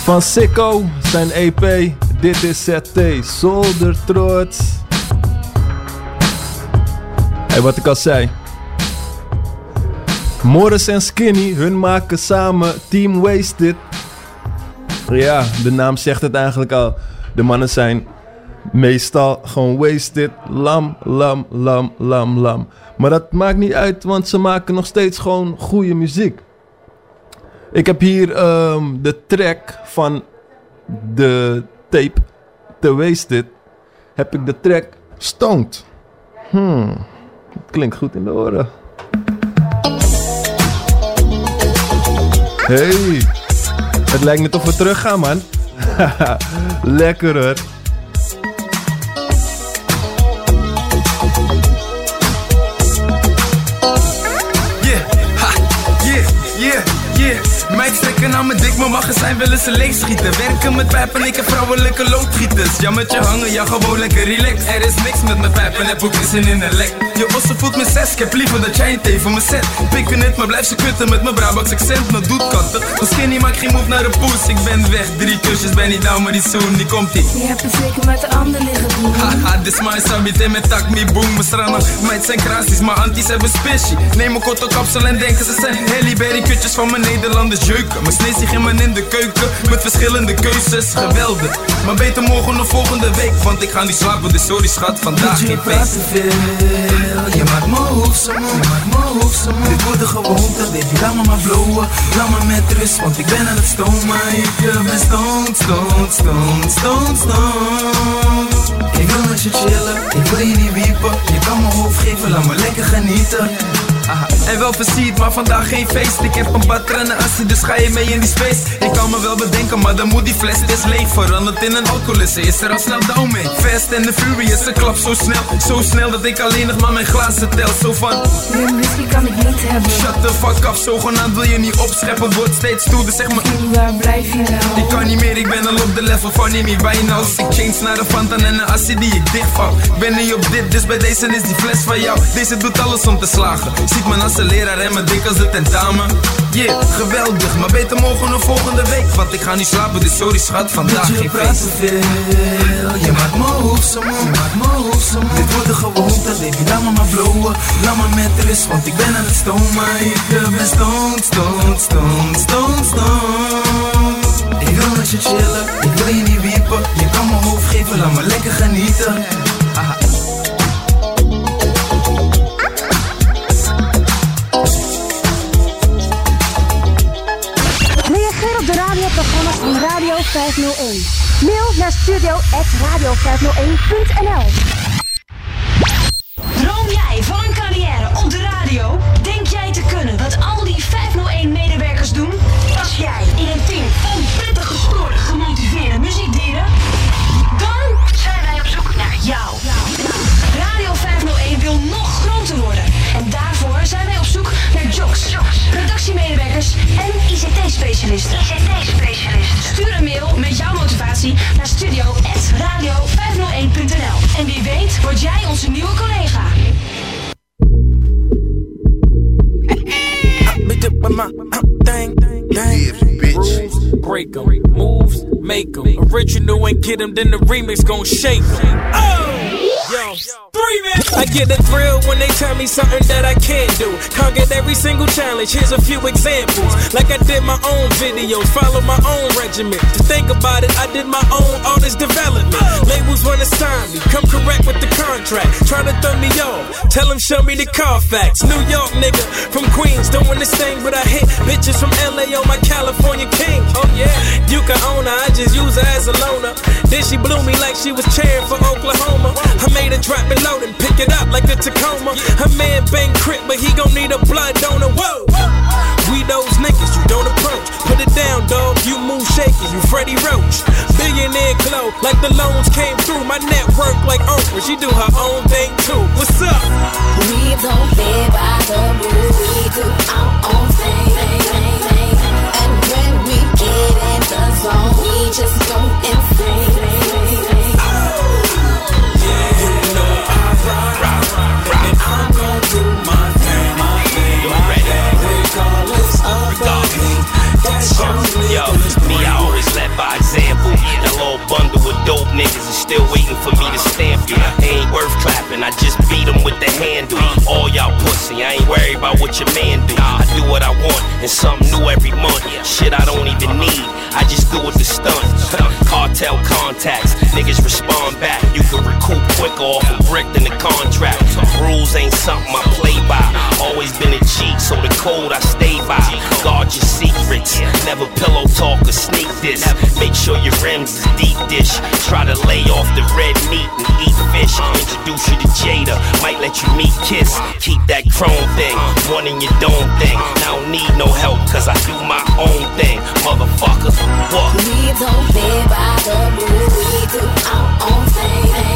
van Sicko, zijn EP. Dit is ZT, zonder trots. Hey, wat ik al zei. Morris en Skinny, hun maken samen Team Wasted. Ja, de naam zegt het eigenlijk al. De mannen zijn meestal gewoon wasted. Lam, lam, lam, lam, lam. Maar dat maakt niet uit, want ze maken nog steeds gewoon goede muziek. Ik heb hier ehm, de track van de tape The Wasted. Heb ik de track Stoned. Hmm, klinkt goed in de oren. Hey, het lijkt net of we teruggaan, man. Lekker hoor. Trekken aan mijn dik, mijn magazijn willen ze leeg schieten. Werken met pijpen, ik heb vrouwelijke loodgieters. Ja, met je hangen, ja, gewoon lekker relax. Er is niks met mijn pijpen, heb ook zin in een lek. Je ossen voelt me zes, ik heb liever dat jij een thee voor me zet. Pikken het, maar blijf ze kutten met mijn Brabants accent. Nou doet katten, mijn skinny maakt geen move naar de poes. Ik ben weg, drie kusjes, ben niet down, maar die zoen, die komt ie. Je hebt het zeker met de ander liggen doen. Haha, dit is mijn sabit en met tak me boom. Mijn strana, meid zijn krasies, maar anties hebben spishy. Neem een korte kapsel en denken ze zijn Halle kutjes van mijn Nederlanders jeuken. Mijn snee zich in mijn in de keuken, met verschillende keuzes, geweldig. Maar beter morgen of volgende week, want ik ga niet slapen, dus sorry schat, vandaag Je geen feest. te veel, je maakt me hoofd je maakt me hoofd Dit wordt de gewoonte, baby, laat me maar blowen. Laat me met rust, want ik ben aan het stomen Ik ben stoned, stoned, stoned, stoned, stoned Ik wil met je chillen, ik wil je niet wiepen. Je kan me hoofd geven, laat me lekker genieten Aha, en wel versierd, maar vandaag geen feest. Ik heb een bad en een assie, dus ga je mee in die space. Ik kan me wel bedenken, maar dan moet die fles het is leeg. Veranderd in een alcoholisse, is er al snel down mee. Fast and the furious, ze klapt zo snel. Zo snel dat ik alleen nog maar mijn glazen tel. Zo van, Meer whisky kan ik niet hebben. shut the fuck up, zogenaamd wil je niet opscheppen. Wordt steeds stoerder, zeg maar. Waar blijf je nou? Ik kan niet meer, ik ben al op de level van Amy Winehouse Ik change naar de Fanta en een assie die ik dichtvouw Ik ben niet op dit, dus bij deze is die fles van jou Deze doet alles om te slagen Ziet me als een leraar en me dik als de tentamen. Yeah, geweldig, maar beter morgen of volgende week. Want ik ga niet slapen, dus sorry schat, vandaag Je geen feest. te veel, je maakt me hoofd je maakt me hoofd Dit wordt de gewoonte, baby, laat me maar blowen. Laat me met rust, want ik ben aan het stomen. Ik eh, ben stoned, stoned, stoned, stoned, stoned. Ik wil met je chillen, ik wil je niet wiepen. Je kan me hoofd geven, laat me lekker genieten. Aha. 501. Mail naar studio.radio501.nl Droom jij van een carrière op de radio? Denk jij te kunnen wat al die 501-medewerkers doen? Pas jij in een team van prettig gestoorde, gemotiveerde muziekdieren? Dan zijn wij op zoek naar jou. Radio 501 wil nog groter worden. En daarvoor zijn wij op zoek naar jocks, redactiemedewerkers en. ICT-specialisten. Onze nieuwe collega. Be dip with my uh, thing, thing. Rules, break 'em. Moves, make 'em. Original and get get 'em, then the remix gon' shake 'em. Oh! Yo, three. I get a thrill when they tell me something that I can't do. Conquered every single challenge. Here's a few examples. Like I did my own videos, follow my own regiment. To think about it, I did my own artist development. Labels wanna sign me, come correct with the contract. Try to throw me off, tell them show me the Carfax. New York nigga from Queens, this thing, but I hit bitches from LA on oh, my California king. Oh yeah, you can own her, I just use her as a loner. Then she blew me like she was cheering for Oklahoma. I made her drop it and pick it up like the Tacoma. Her man bang crip, but he gon' need a blood donor. Whoa. We those niggas you don't approach. Put it down, dog. You move shaky, you Freddie Roach. Billionaire glow, like the loans came through. My network like Oprah, she do her own thing too. What's up? We don't live by the rules, we do our own thing. And when we get in the zone, we just Yo, me, I always led by example. That little bundle of dope niggas is still waiting for me to stamp you. They ain't worth clapping, I just beat them with the handle. All y'all pussy, I ain't worried about what your man do. I do what I want and something new every month. Shit I don't even need, I just do it to stunt. Cartel contacts, niggas respond back. You can recoup quicker off a brick than the contract. Rules ain't something I play by. Always been a G, so the code I stay by. Guard your secrets, never pillow talk or sneak this. Make sure your rims is deep dish. Try to lay off the red meat and eat fish. Introduce you to Jada, might let you meet Kiss. Keep that chrome thing, one in your dome thing. I don't need no help, cause I do my own thing. Motherfucker, what? We don't live by the rules, we do our own thing.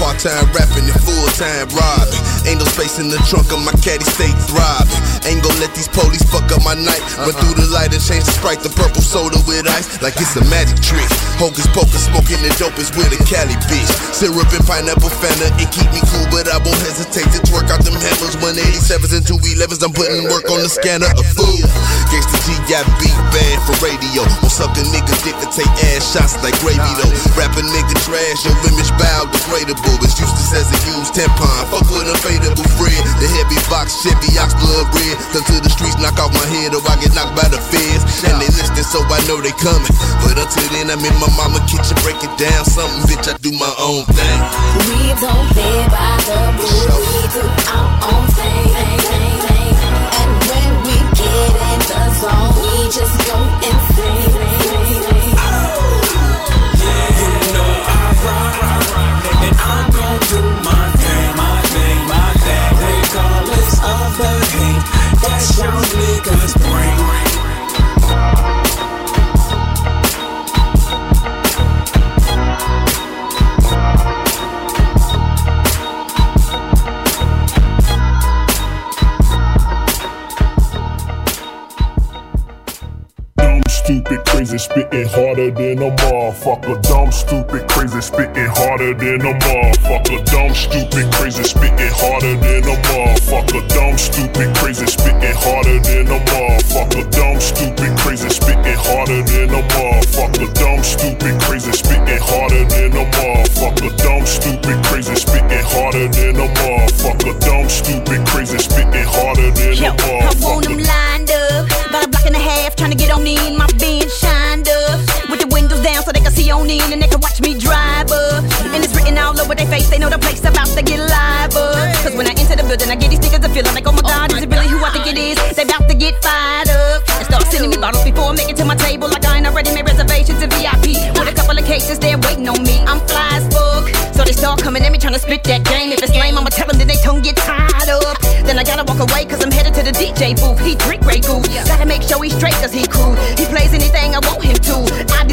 Part time rapping and full time robbing. Ain't no space in the trunk of my caddy, stay thriving. Ain't gon' let these police fuck up my night. Run through the light and change the sprite to purple soda with ice, like it's a magic trick. Hocus pocus, smoking the dope is with a Cali bitch. Syrup and pineapple fanta, it keep me cool, but I won't hesitate to twerk out them hammers. 187s and 211s, I'm putting work on the scanner. A fool. Gangsta G got beat bad for radio. Won't suck a nigga dick to take ass shots like gravy though. Rap a nigga trash, your image bow degradable. It's useless as a used tampon. Fuck with friend. The heavy box Chevy ox blood red. Come to the streets, knock off my head or I get knocked by the feds. And they listening, so I know they coming. But until then, I'm in my mama kitchen, break it down. Something, bitch, I do my own thing. We don't live by the rules, we do our own thing. And when we get in the zone, we just go insane. That's young niggas bring. Harder than a motherfucker. Dumb, stupid, crazy, spitting harder than a motherfucker. Dumb, stupid, crazy, spitting harder than a motherfucker. Dumb, stupid, crazy, spitting harder than a motherfucker. Dumb, stupid, crazy, spitting harder than a motherfucker. Dumb, stupid, crazy, spitting harder than a motherfucker. Dumb, stupid, crazy, spitting harder than a motherfucker. Dumb, stupid, crazy, spitting harder than a I want them lined up. About a block and a half, trying to get on in. My Benz shined up windows down so they can see on in and they can watch me drive up. And it's written all over their face. They know the place about to get live up. Cause when I enter the building, I get these niggas a feeling like, oh my god, is it really who I think it is? They about to get fired up and start sending me bottles before I make it to my table. Like I ain't already made reservations to VIP with a couple of cases there waiting on me. I'm fly as fuck, so they start coming at me trying to spit that game. If it's lame, I'ma tell them that they tongue get tied up. Then I gotta walk away cause I'm headed to the DJ booth. He drink Grey Goose, gotta make sure he's straight cause he cool. He plays anything I want him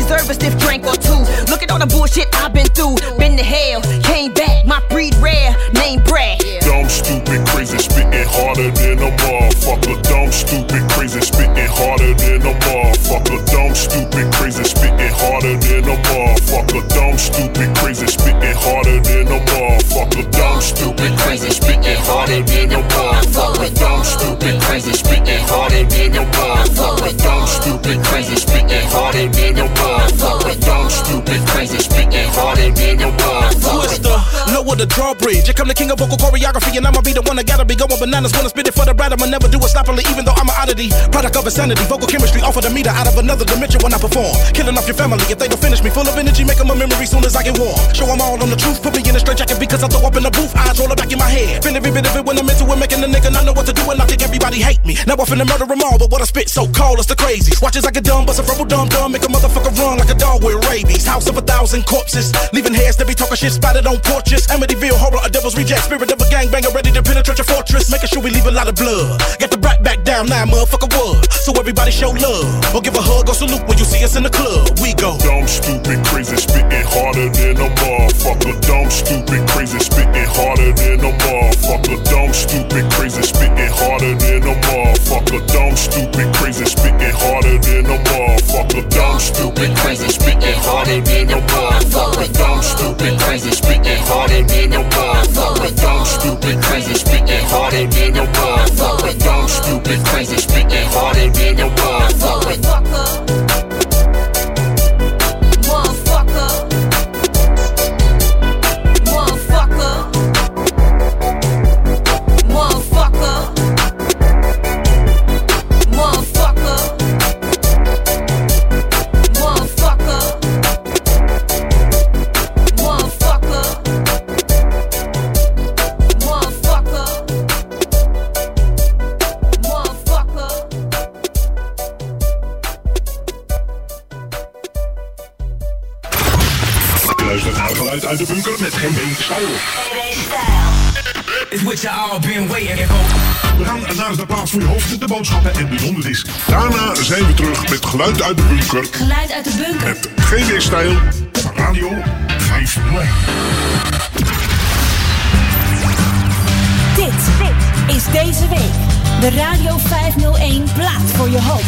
deserve a stiff drink or two. Look at all the bullshit I've been through. Been to hell, came back, my breed rare, name Brad. Dumb, stupid, crazy, spitting harder than a motherfucker. Dumb, stupid, crazy, spitting harder than a motherfucker. Dumb, stupid, crazy, spitting harder than a motherfucker. Dumb, stupid, crazy, spitting harder than a motherfucker. Dumb, stupid, crazy, spitting harder than a motherfucker. Dumb, stupid, crazy, spitting harder than a motherfucker. Dumb, stupid, crazy, harder than a motherfucker. Dumb, stupid, crazy, spitting harder than a motherfucker. Twista, a drawbridge. Here come the king of vocal choreography, and I'ma be the one that gotta be going bananas when I spit it for the bride. I'ma never do it sloppily, even though I'm an oddity. Product of insanity, vocal chemistry off of the meter, out of another dimension when I perform. Killing off your family if they don't finish me. Full of energy, make them a memory soon as I get warm. Show them all on the truth, put me in a straight jacket because I throw up in the booth. Eyes roll back in my head. Feel every bit of it when I'm into it, making the nigga not know what to do, and I think everybody hate me. Now I'm finna murder them all, but what I spit so cold, it's the crazy. Watch as I get dumb, bust a verbal dumb dumb, make a motherfucker run like a dog with rabies. House of a thousand corpses, leaving heads that be talking shit spotted on porches. Amityville horror, a devil's reject, spirit of a gangbanger ready to penetrate your fortress, making sure we leave a lot of blood. Get the brat back down now, motherfucker wood. So everybody show love, or give a hug or salute when you see us in the club. We go. Dumb, stupid, crazy, spitting harder than a motherfucker. Dumb, stupid, crazy, spitting harder than a motherfucker. Dumb, stupid, crazy, spitting harder than a motherfucker. Dumb, stupid, crazy, spitting harder than a motherfucker. Dumb, stupid, crazy, spitting harder than a motherfucker. Dumb, stupid, crazy, spitting harder than a motherfucker. Dumb, stupid, crazy, spitting harder than a motherfucker. Dumb, stupid, crazy, spitting harder than a motherfucker. Is what you all been waiting for. We gaan naar de plaats voor je hoofd, de boodschappen en de donderdisc. Daarna zijn we terug met geluid uit de bunker. Geluid uit de bunker. Met GW Stijl van Radio 501. Dit is deze week de Radio 501 plaat voor je hoofd.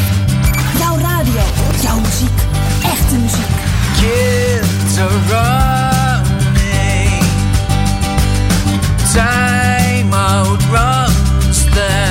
Jouw radio, jouw muziek, echte muziek. Kids are time outruns them.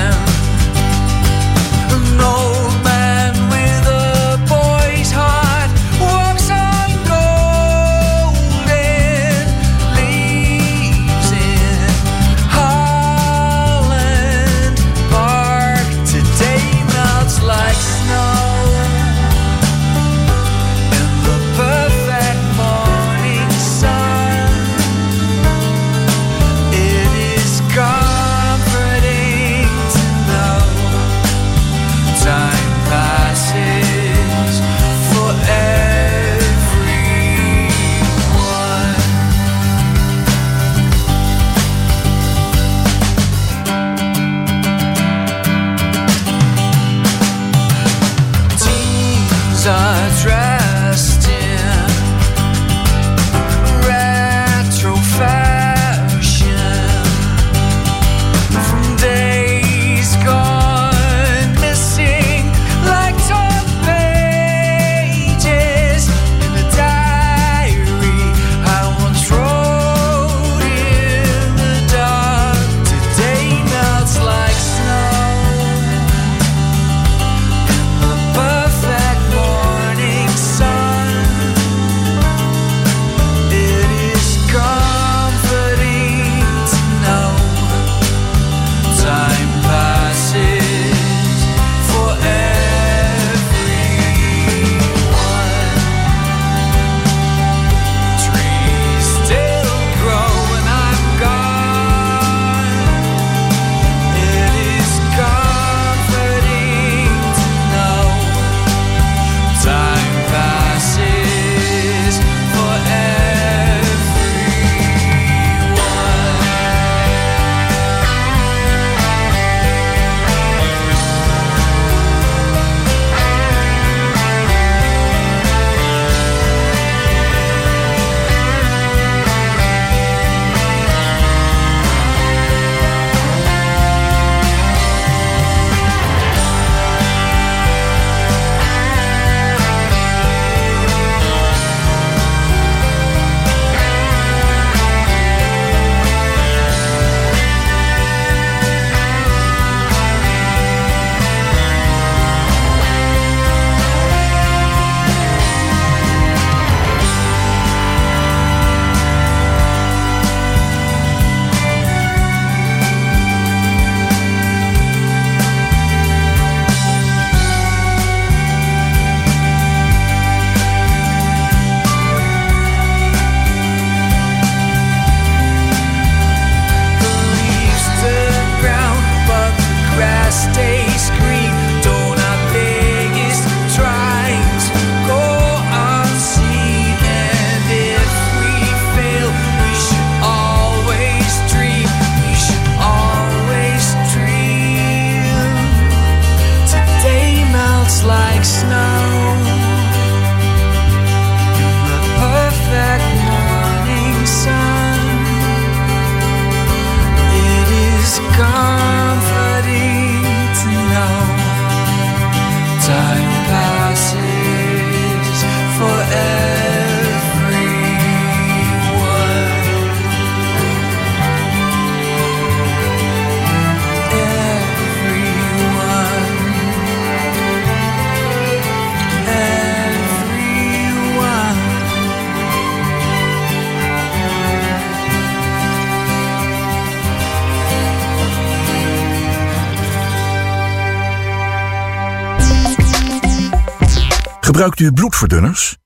Gebruikt u bloedverdunners?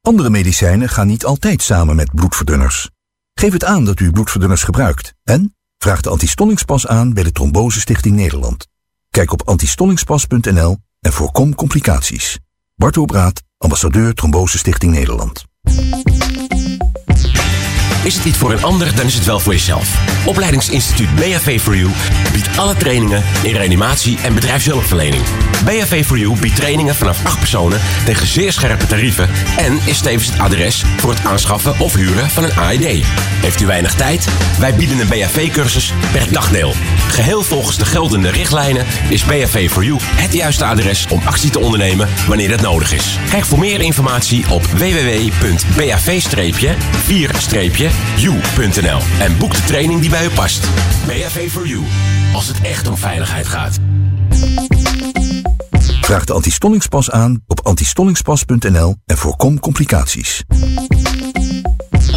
Andere medicijnen gaan niet altijd samen met bloedverdunners. Geef het aan dat u bloedverdunners gebruikt en vraag de antistollingspas aan bij de Trombose Stichting Nederland. Kijk op antistollingspas.nl en voorkom complicaties. Bart Braat, ambassadeur Trombose Stichting Nederland. Is het niet voor een ander, dan is het wel voor jezelf. Opleidingsinstituut BHV for You biedt alle trainingen in reanimatie en bedrijfshulpverlening. BHV for You biedt trainingen vanaf 8 personen tegen zeer scherpe tarieven en is tevens het adres voor het aanschaffen of huren van een AED. Heeft u weinig tijd? Wij bieden een BHV-cursus per dagdeel. Geheel volgens de geldende richtlijnen is BHV for You het juiste adres om actie te ondernemen wanneer het nodig is. Kijk voor meer informatie op www.bav-4-u.nl en boek de training die bij u past. BHV for You, als het echt om veiligheid gaat. Vraag de antistollingspas aan op antistollingspas.nl en voorkom complicaties.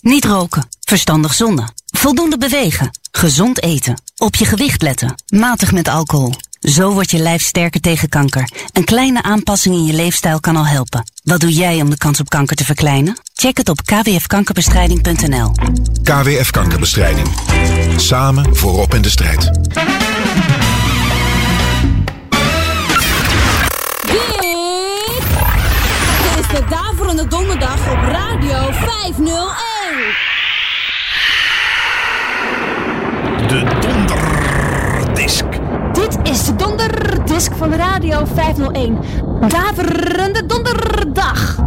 Niet roken, verstandig zonnen, voldoende bewegen, gezond eten, op je gewicht letten, matig met alcohol. Zo wordt je lijf sterker tegen kanker. Een kleine aanpassing in je leefstijl kan al helpen. Wat doe jij om de kans op kanker te verkleinen? Check het op kwfkankerbestrijding.nl. KWF Kankerbestrijding. Samen voorop in de strijd. Dit is de Daverende Donderdag op Radio 501. De donderdisk. Dit is de donderdisk van Radio 501. Daverende Donderdag.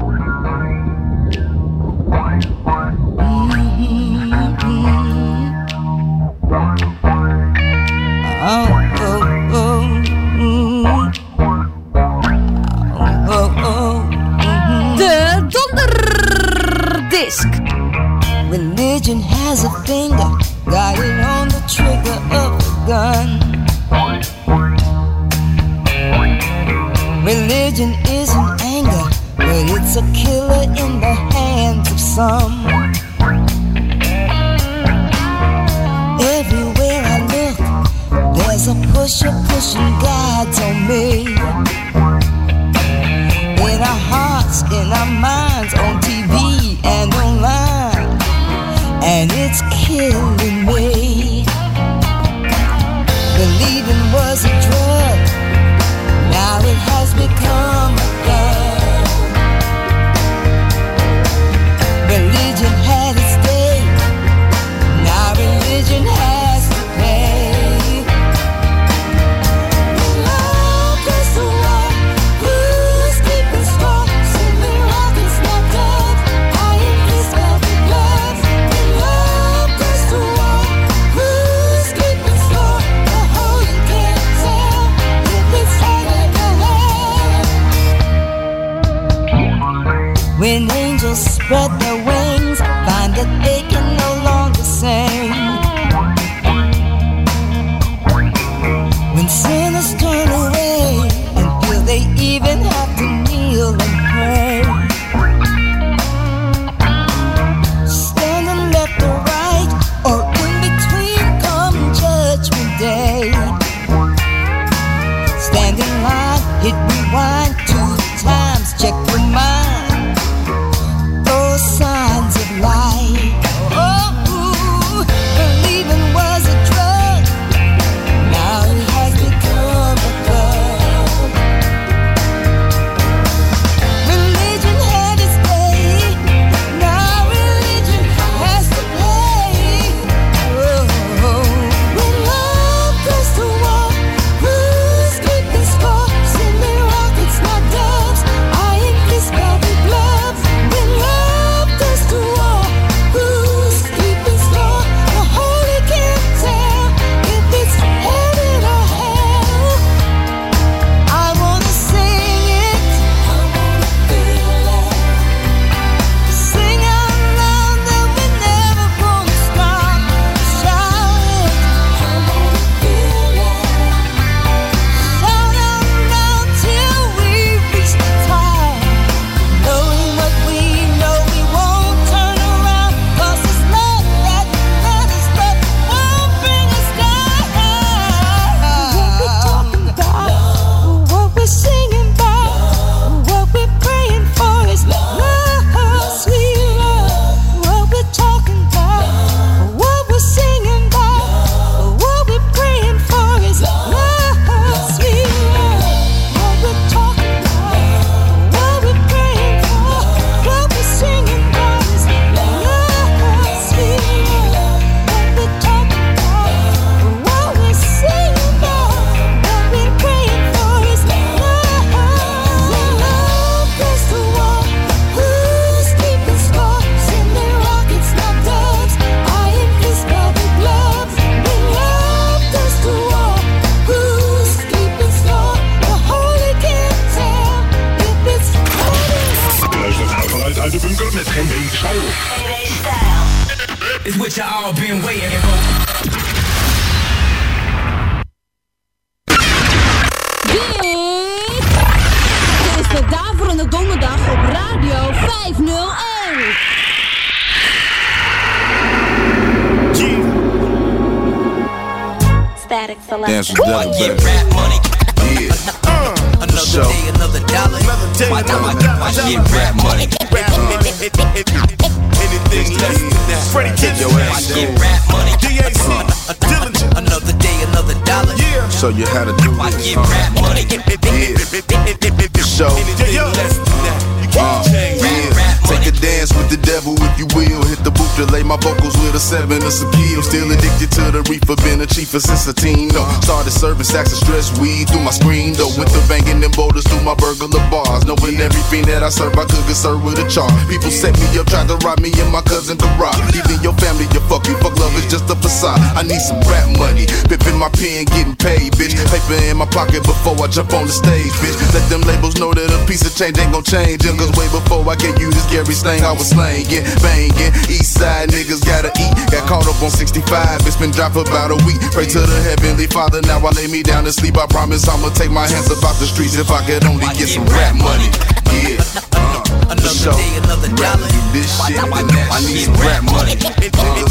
Seven or some kill. Still addicted to the reefer, been a chief since a teen. No, started serving sacks of stress weed through my screen. Though went to banging them boulders through my burglar bars. Knowing everything that I serve, I could get served with a char. People set me up, tried to rob me and my cousin to rob. Even your family, you fuck you. Fuck love is just a facade. I need some rap money. Pippin' my pen, getting paid, bitch. Paper in my pocket before I jump on the stage, bitch. Let them labels know that a piece of change ain't gon' change. Cause way before I get you this Gary Slang, I was slangin', bangin'. East side niggas gotta eat. Got caught up on 65, it's been dropped for about a week. Pray to the heavenly father, now I lay me down to sleep. I promise I'ma take my hands up off the streets if I could only get some rap money. Yeah. Uh, Another day, another dollar. This shit, that I need some rap money. Uh,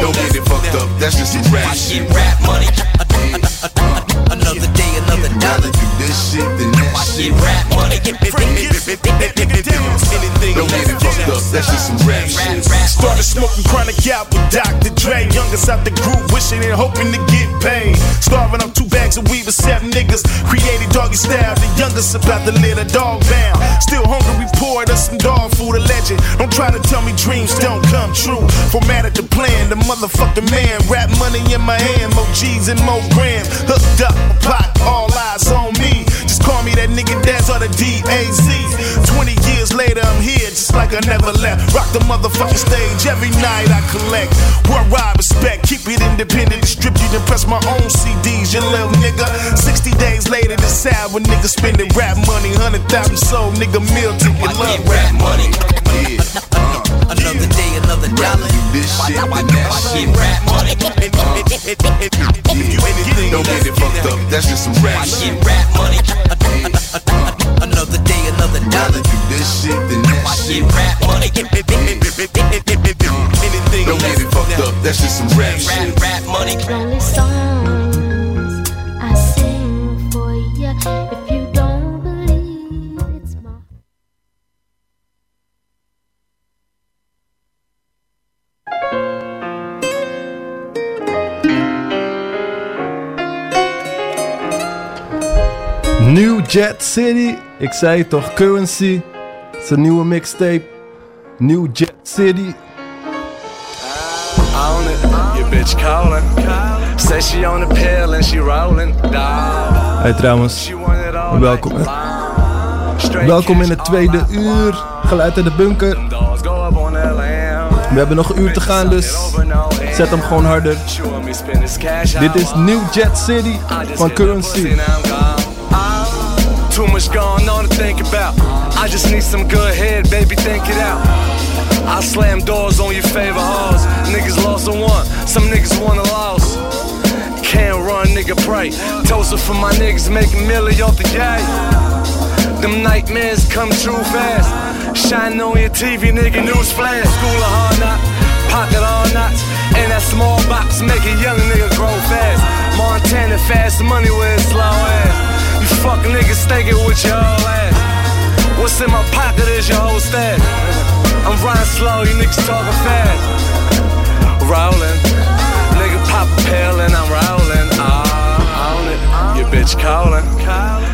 don't get it fucked up, that's just some rap shit. rap money. Another day, another dollar. Do this shit, then that shit. rap money. Don't get it fucked up, that's just some rap shit. Started smoking chronic out with Dr. Dre. Youngest out the group, wishing and hoping to get paid. Starving up two bags of weed with seven niggas. Created doggy style, the youngest about to let a dog down. Still hungry, we poured us some dog food, a legend. Don't try to tell me dreams don't come true. Formatted the plan, the motherfucking man. Rap money in my hand, more G's and more gram. Hooked up, a pot, all eyes on me. Just call me that nigga Daz or the DAZ. 20 years later, I'm here just like I never left. Rock the motherfucking stage every night I collect. Worldwide respect, keep it independent, distribute and press my own CDs, you little nigga. 60 days later, this sad when niggas spending rap money. 100,000 sold, nigga meal ticket, I love rap money. Yeah. Uh, Another day, another dollar. do this shit, then that I shit. get rap money. Don't get it fucked up, that's just some rap shit. rap money. Another day, another dollar. Do this shit, then that shit. rap money. Don't get it fucked up, that's just some rap shit. Rap, rap money. New Jet City. Ik zei het toch, Currency. Het is een nieuwe mixtape. New Jet City. On it, your bitch calling. Say she on the pill and she rolling. Hey trouwens, welkom. Welkom in het tweede uur. Geluid uit de bunker. We hebben nog een uur te gaan, dus zet hem gewoon harder. Dit is. New Jet City van Currency. Too much going on to think about. I just need some good head, baby, think it out. I slam doors on your favorite halls. Niggas lost a one, some niggas won a loss. Can't run, nigga, pray. Toast it for my niggas making milli off the gay. Them nightmares come true fast. Shine on your TV, nigga, news flash. School of hard knock, pocket all knots. In that small box, make a young nigga grow fast. Montana fast money with slow ass. Fuck niggas thinking with your whole ass. What's in my pocket is your whole stash. I'm riding slow, you niggas talking fast. Rolling, nigga pop a pill and I'm rolling. Ah, on it, your bitch calling.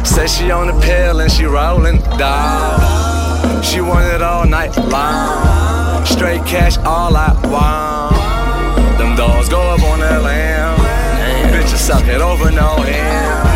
Say she on the pill and she rolling. Dog, she want it all night long. Straight cash all I want. Them dogs go up on that lamb. Bitches suck it over no hand.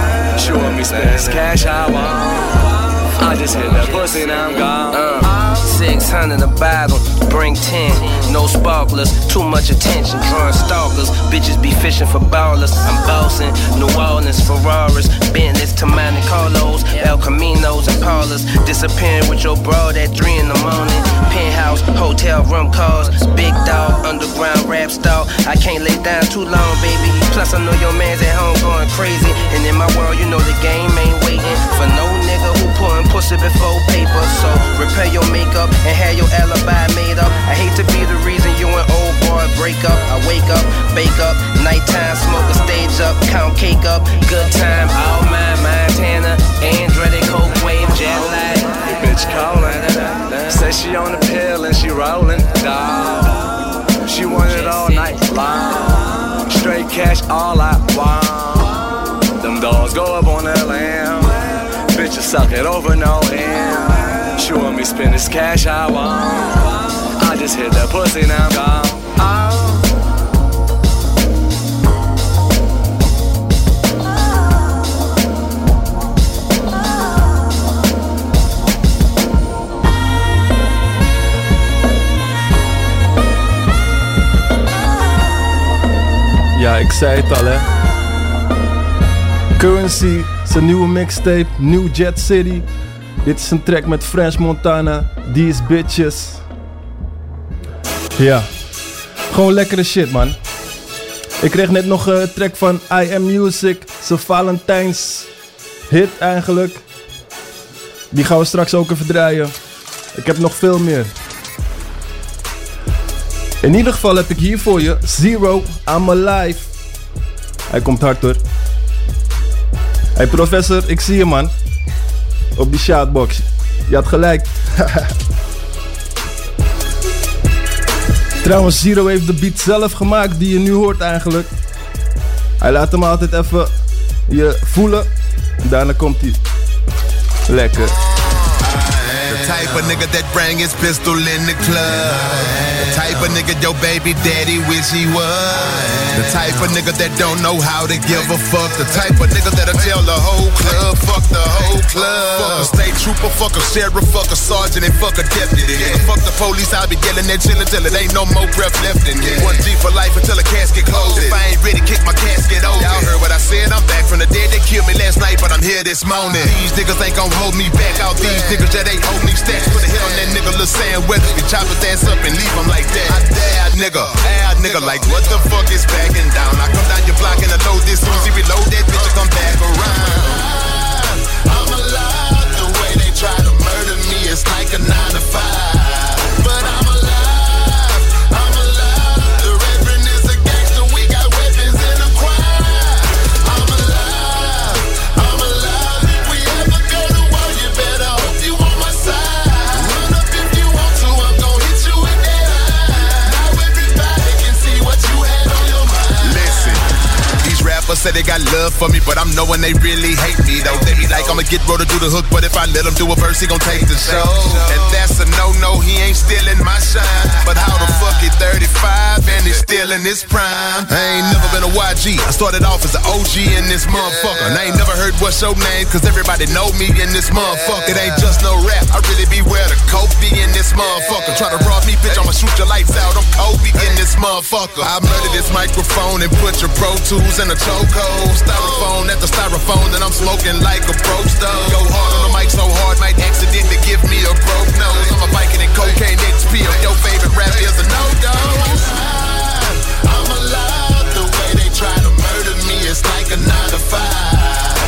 Want me this cash I want. I just hit that pussy, and I'm gone. Uh, 600 a bottle, bring 10. No sparklers. Too much attention, drawing stalkers. Bitches be fishing for ballers. I'm bossing New Orleans, Ferraris, Bentleys to Monte Carlos, El Caminos, and Paulas. Disappearing with your broad at 3 in the morning. Penthouse, hotel room calls. Big dog, underground rap star. I can't lay down too long, baby. Plus, I know your man's at home going crazy. And in my world, you know the game ain't waiting for no nigga who putting pussy before paper. So repair your makeup and have your alibi made up. I hate to be the reason you and old boy break up. I wake up, bake up, nighttime, smoke a stage up, count cake up, good time, all mine, Montana, Andretti, Coke Wave, jet lag. Bitch calling. Say she on the pill and she rolling. Dog. She want it all night long. Straight cash, all I want. Them dogs go up on that lamb. Bitches suck it over no end. She want me spend this cash I want. I just hit pussy, now I'm. Ja, ik zei het al hè. Currency, zijn nieuwe mixtape, New Jet City. Dit is een track met French Montana, These Bitches. Ja, gewoon lekkere shit man. Ik kreeg net nog een track van I Am Music, zijn Valentijns hit eigenlijk. Die gaan we straks ook even draaien. Ik heb nog veel meer. In ieder geval heb ik hier voor je Zero, I'm Alive. Hij komt hard hoor. Hey professor, ik zie je man. Op die shoutbox. Je had gelijk. Trouwens, Zero heeft de beat zelf gemaakt die je nu hoort eigenlijk. Hij laat hem altijd even je voelen. Daarna komt hij. Lekker. Type of nigga that bring his pistol in the club. The type of nigga your baby daddy wish he was. The type of nigga that don't know how to give a fuck. The type of nigga that'll tell the whole club, fuck the whole club. Fuck a state trooper, fuck a sheriff, fuck a sergeant, and fuck a deputy. Nigga, fuck the police, I'll be yelling and chillin' till it ain't no more breath left in me. One G for life until the casket closed. If I ain't ready, kick my casket open. Y'all heard what I said, I'm back from the dead. They killed me last night, but I'm here this morning. These niggas ain't gon' hold me back. All these niggas that ain't hold me stacks. Put a hit on that nigga, Lil Weather. You chop his ass up and leave him like that. I dare nigga, ass nigga, like what the fuck is backing down? I come down your block and I load this Uzi, reload that bitch, I come back around. I'm alive, the way they try to murder me, it's like a nine to five. Say they got love for me, but I'm knowing they really hate me though. They be like, I'ma get bro to do the hook, but if I let him do a verse, he gon' take the show. And that's a no-no, he ain't stealing my shine. But how the fuck he 35 and he's still in his prime? I ain't never been a YG. I started off as an OG in this motherfucker. And I ain't never heard what's your name, cause everybody know me in this motherfucker. It ain't just no rap, I really be where the coke be in this motherfucker. Try to rob me, bitch, I'ma shoot your lights out. I'm Kobe in this motherfucker. I murder this microphone and put your Pro Tools in a cold. Styrofoam at the styrofoam that I'm smoking like a pro stove. Go hard on the mic so hard, might accidentally give me a broke nose. I'm a biking and cocaine XP. If your favorite rap is a no-dose. I'm alive, I'm alive. The way they try to murder me, it's like a 9 to 5.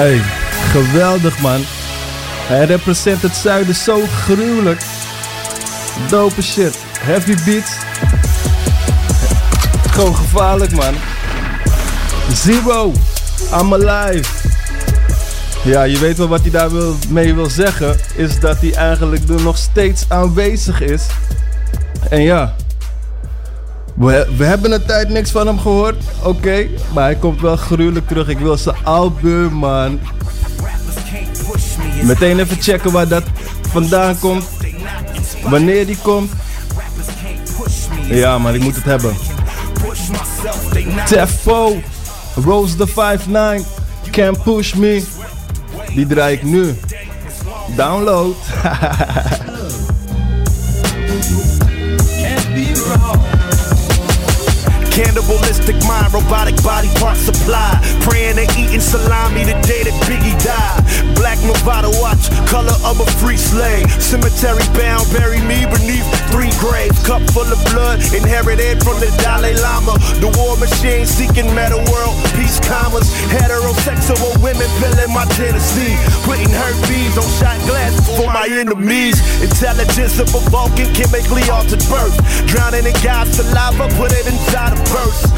Hey, geweldig man. Hij represent het zuiden zo gruwelijk. Dope shit. Heavy beats. Gewoon gevaarlijk man. Zero. I'm alive. Ja, je weet wel wat hij daar wil, mee wil zeggen. Is dat hij eigenlijk er nog steeds aanwezig is. En ja. We, hebben een tijd niks van hem gehoord, oké. maar hij komt wel gruwelijk terug. Ik wil zijn album, man. Meteen even checken waar dat vandaan komt. Wanneer die komt. Ja, maar ik moet het hebben. Tefo, Rose the 5'9, Can't Push Me. Die draai ik nu. Download. Cannibalistic mind, robotic body part supply. Praying and eating salami the day that Biggie died. Black Movado watch, color of a free slave. Cemetery bound, bury me beneath three graves. Cup full of blood, inherited from the Dalai Lama. The war machine seeking meta world, peace commas. Heterosexual women filling my Tennessee. Putting herpes on shot glasses for my enemies. Intelligence of a Vulcan, chemically altered birth. Drowning in God's saliva, put it inside a verse.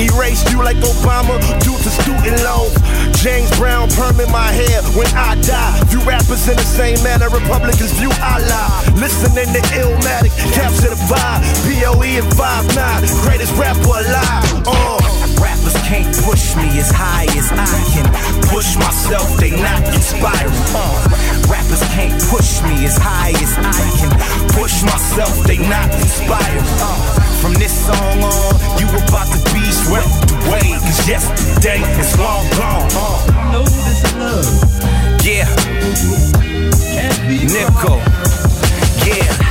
Erase you like Obama due to student loans. James Brown perm in my hair when I die. View rappers in the same manner Republicans view Allah. Listening to Illmatic, capture the vibe. POE and 5'9, greatest rapper alive. Uh. Rappers can't push me as high as I can push myself, they not inspiring. Uh, rappers can't push me as high as I can push myself, they not inspiring. Uh, from this song on, you about to be swept away. Cause yesterday is long gone. Uh, know this love. Yeah. Nickel. Yeah.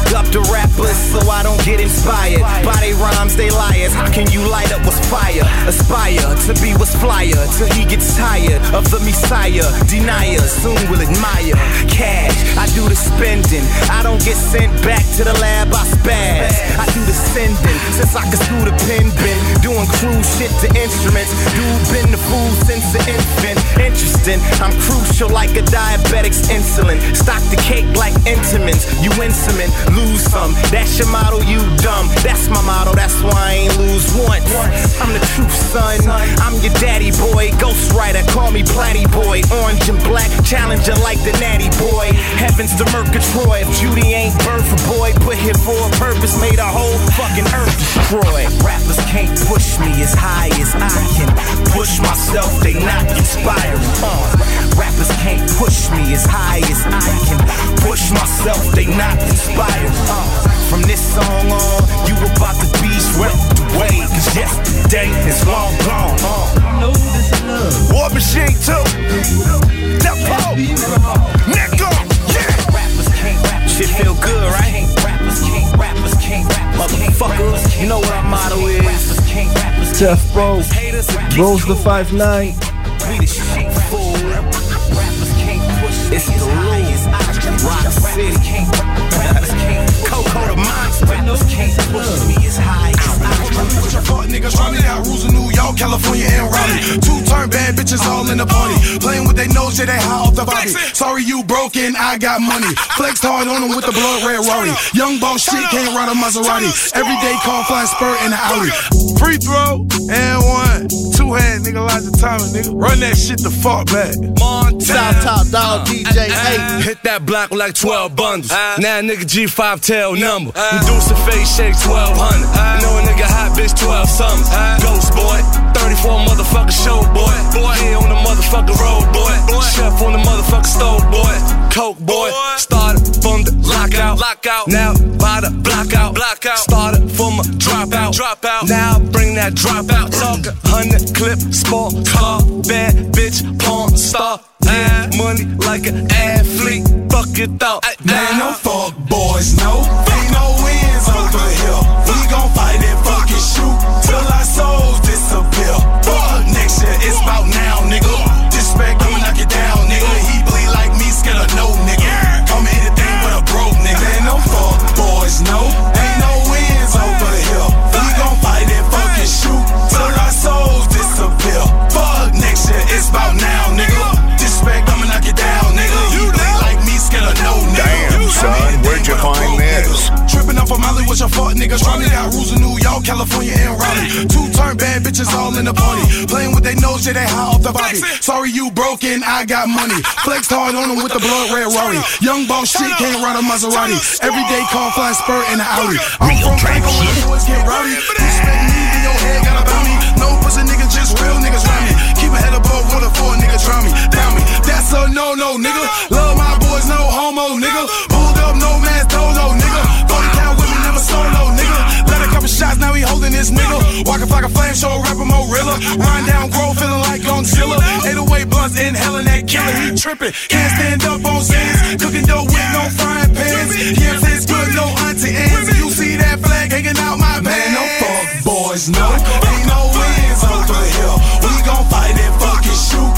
Look up to rappers, so I don't get inspired. Body rhymes, they liars. How can you light up what's fire? Aspire to be what's flyer till he gets tired of the messiah. Denier soon will admire. Cash, I do the spending. I don't get sent back to the lab, I spaz. I do the sending since I could screw the pen. Been doing cruise shit to instruments. Dude, been the fool since the infant. Interesting, I'm crucial like a diabetic's insulin. Stock the cake like Entenmann's. You insulin, lose some. That's your model, you dumb. That's my motto, that's why I ain't lose once. I'm the truth, son. I'm your daddy boy. Ghostwriter, call me Platty boy. Orange and black, challenger like the natty boy. Heavens to Murgatroyd. If Judy ain't birth a boy, put here for a purpose, made a whole fucking earth destroy. Rappers can't push me as high as I can push myself, they not inspiring. Uh, rappers can't push me as high as I can push myself, they not inspiring. Uh, from this song on, you about to be swept away. Cause yesterday is long gone. Uh, know this love. War Machine 2. Depo. Nickel. Yeah. Shit feel good, right? Motherfucker, you know what our motto is. Jeff Bro, Rose the 5'9. We the shit fool. It's the Lou. Rock City. Coco the monster. Rappers can't push me as high as I your fuck niggas running out rules in New York, California, and Raleigh. Two turn bad bitches all in the party. Playing with they nose, yeah, they high off the body. Sorry you broken, I got money. Flexed hard on them with the blood red Rari. Young boss shit can't ride a Maserati. Every day call flying spur in the alley. Free throw and one. Two hand, nigga, Elijah Thomas, nigga. Run that shit the fuck back. South Top Dog uh, DJ uh, uh, 8. Hit that block with like 12 bundles. Now nigga G5 tail number. Reduce the face shake 1200. You know a nigga hot bitch 12 summers. Ghost boy. 34 motherfucker show boy. Boy. Here on the motherfucker road boy. Chef on the motherfucker stove boy. Coke boy. Started from the lockout. Lockout. Now by the blackout. Blackout. Started from a dropout. Dropout. Now bring that dropout. Talk a hundred clip. Sport car. Bad bitch. Porn star. Yeah, money like an athlete. Fuck it out. Ain't no fuck boys, no. Ain't no wins over here. We gon' fight and fucking shoot till our souls disappear. Fuck next year, it's about now, nigga. Son, where'd you find this? Tripping off a Molly with your fuck niggas. Running out rules in New York, California, and Raleigh. Two turn bad bitches all in the party. Playing with they nose, bullshit, they high off the body. Sorry you broken, I got money. Flexed hard on them with the blood red Rory. Young boss shit can't ride a Maserati. Every day call flying spur in the Audi. I'm from Franco the boys get rowdy. Respect me, then your head got a bounty. No pussy niggas, just real niggas round me. Keep my head above water for a nigga try me. Down me. That's a no no, nigga. Love my boys, no homo, nigga. Holding this nigga. Walking like a flame show, rapper Morilla. Run down, grow, feeling like Godzilla. 808 blunts, inhaling that killer. He tripping, can't stand up on scenes. Cooking dough with no frying pans. Yeah, it's good, no auntie ends. You see that flag hanging out my man. No fuck boys, no. Ain't no wins over here. We gon' fight and fucking shoot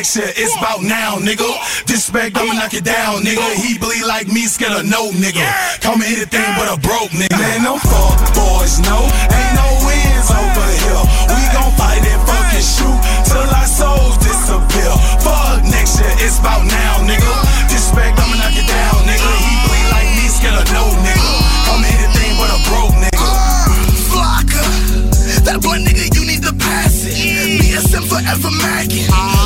Fuck next year, it's about now, nigga. Disrespect, I'ma knock it down, nigga. He bleed like me, scared of no nigga. Call me anything but a broke nigga. Man, no fuck boys, no. Ain't no wins over here. We gon' fight and fucking shoot till our souls disappear. Fuck next year, it's about now, nigga. Disrespect, I'ma knock it down, nigga. He bleed like me, scared of no nigga. Call me anything but a broke nigga. Flocka, that boy nigga, you need to pass it. BSM forever macking.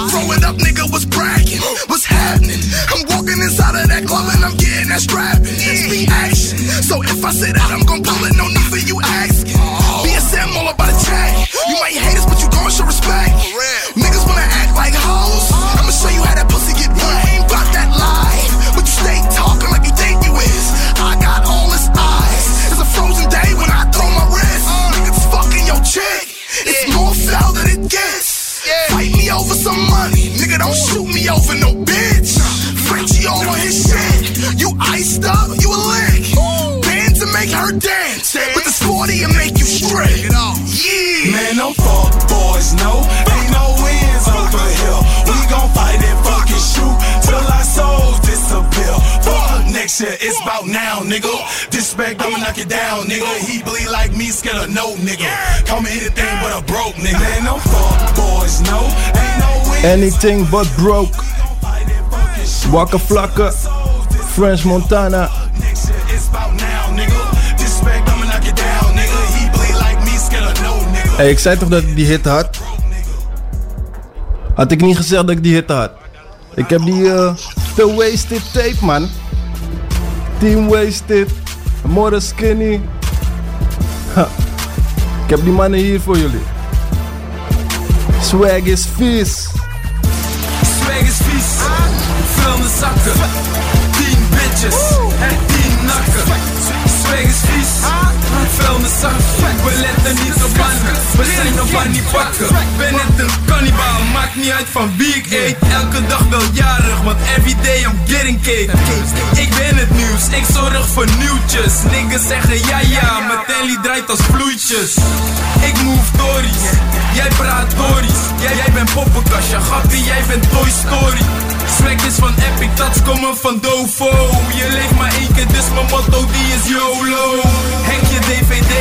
Up, nigga, what's bragging? What's happening? I'm walking inside of that club and I'm getting that strapping. Speed action. So if I say that, I'm gon' pull it, no need for you asking. BSM all about a check. You might hate us, but you gon' show respect. Niggas wanna act like hoes. I'ma show you how that pussy get done. Ain't about that life, but you stay talking like you think you is. I got all his eyes. It's a frozen day when I throw my wrist. Uh. Niggas fucking your chick. It's more some money. Nigga, don't shoot me over no bitch. Frenchie all on his shit. You iced up, you a lick. Band to make her dance. With this 40 and make you straight. Yeah. Man, no fuck boys, no. Ain't no wins over here. We gon' fight and fucking shoot Year, it's about now, nigga. Disrespect, I'ma knock it down, nigga. He bleed like me, scared of no nigga. Call me anything but a broke nigga. No fuck boys, no. Ain't no. Anything but broke. Waka Flocka. French Montana. Hey, ik zei toch dat ik die hit had? Had ik niet gezegd dat ik die hit had? Ik heb die eh The Wasted tape, man. Team Wasted. More Skinny. Ik heb die mannen hier voor jullie. Swag is vies. Swag is vies. Vuilende zakken. 10 bitches. En 10 nakken. Swag is vies. Vuilende zakken. We letten. We zijn op aan die pakken. Ben net een kannibaal. Maakt niet uit van wie ik eet. Elke dag wel jarig. Want everyday I'm getting cake. Ik ben het nieuws. Ik zorg voor nieuwtjes. Niggas zeggen ja ja. Mijn telly draait als vloeitjes. Ik move Tories. Jij praat Tories. Jij, jij bent poppenkastje. Gappie, jij bent Toy Story. Is van Epic, tats komen van Dovo. Je leeft maar één keer, dus mijn motto die is YOLO. Hek je DVD,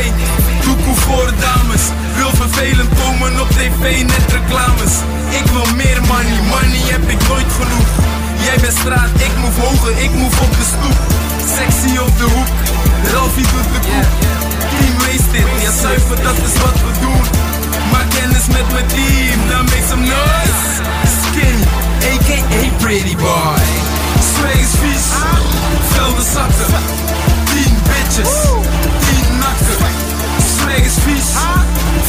doekoe voor dames. Wil vervelend komen op tv, net reclames. Ik wil meer money, money heb ik nooit genoeg. Jij bent straat, ik move hoger, ik move op de stoep. Sexy op de hoek, Ralphie doet de koek. Team wasted, ja zuiver, dat is wat Pretty Boy. Vuilde zakken. 10 bitches, 10 nakken. Swag is vies,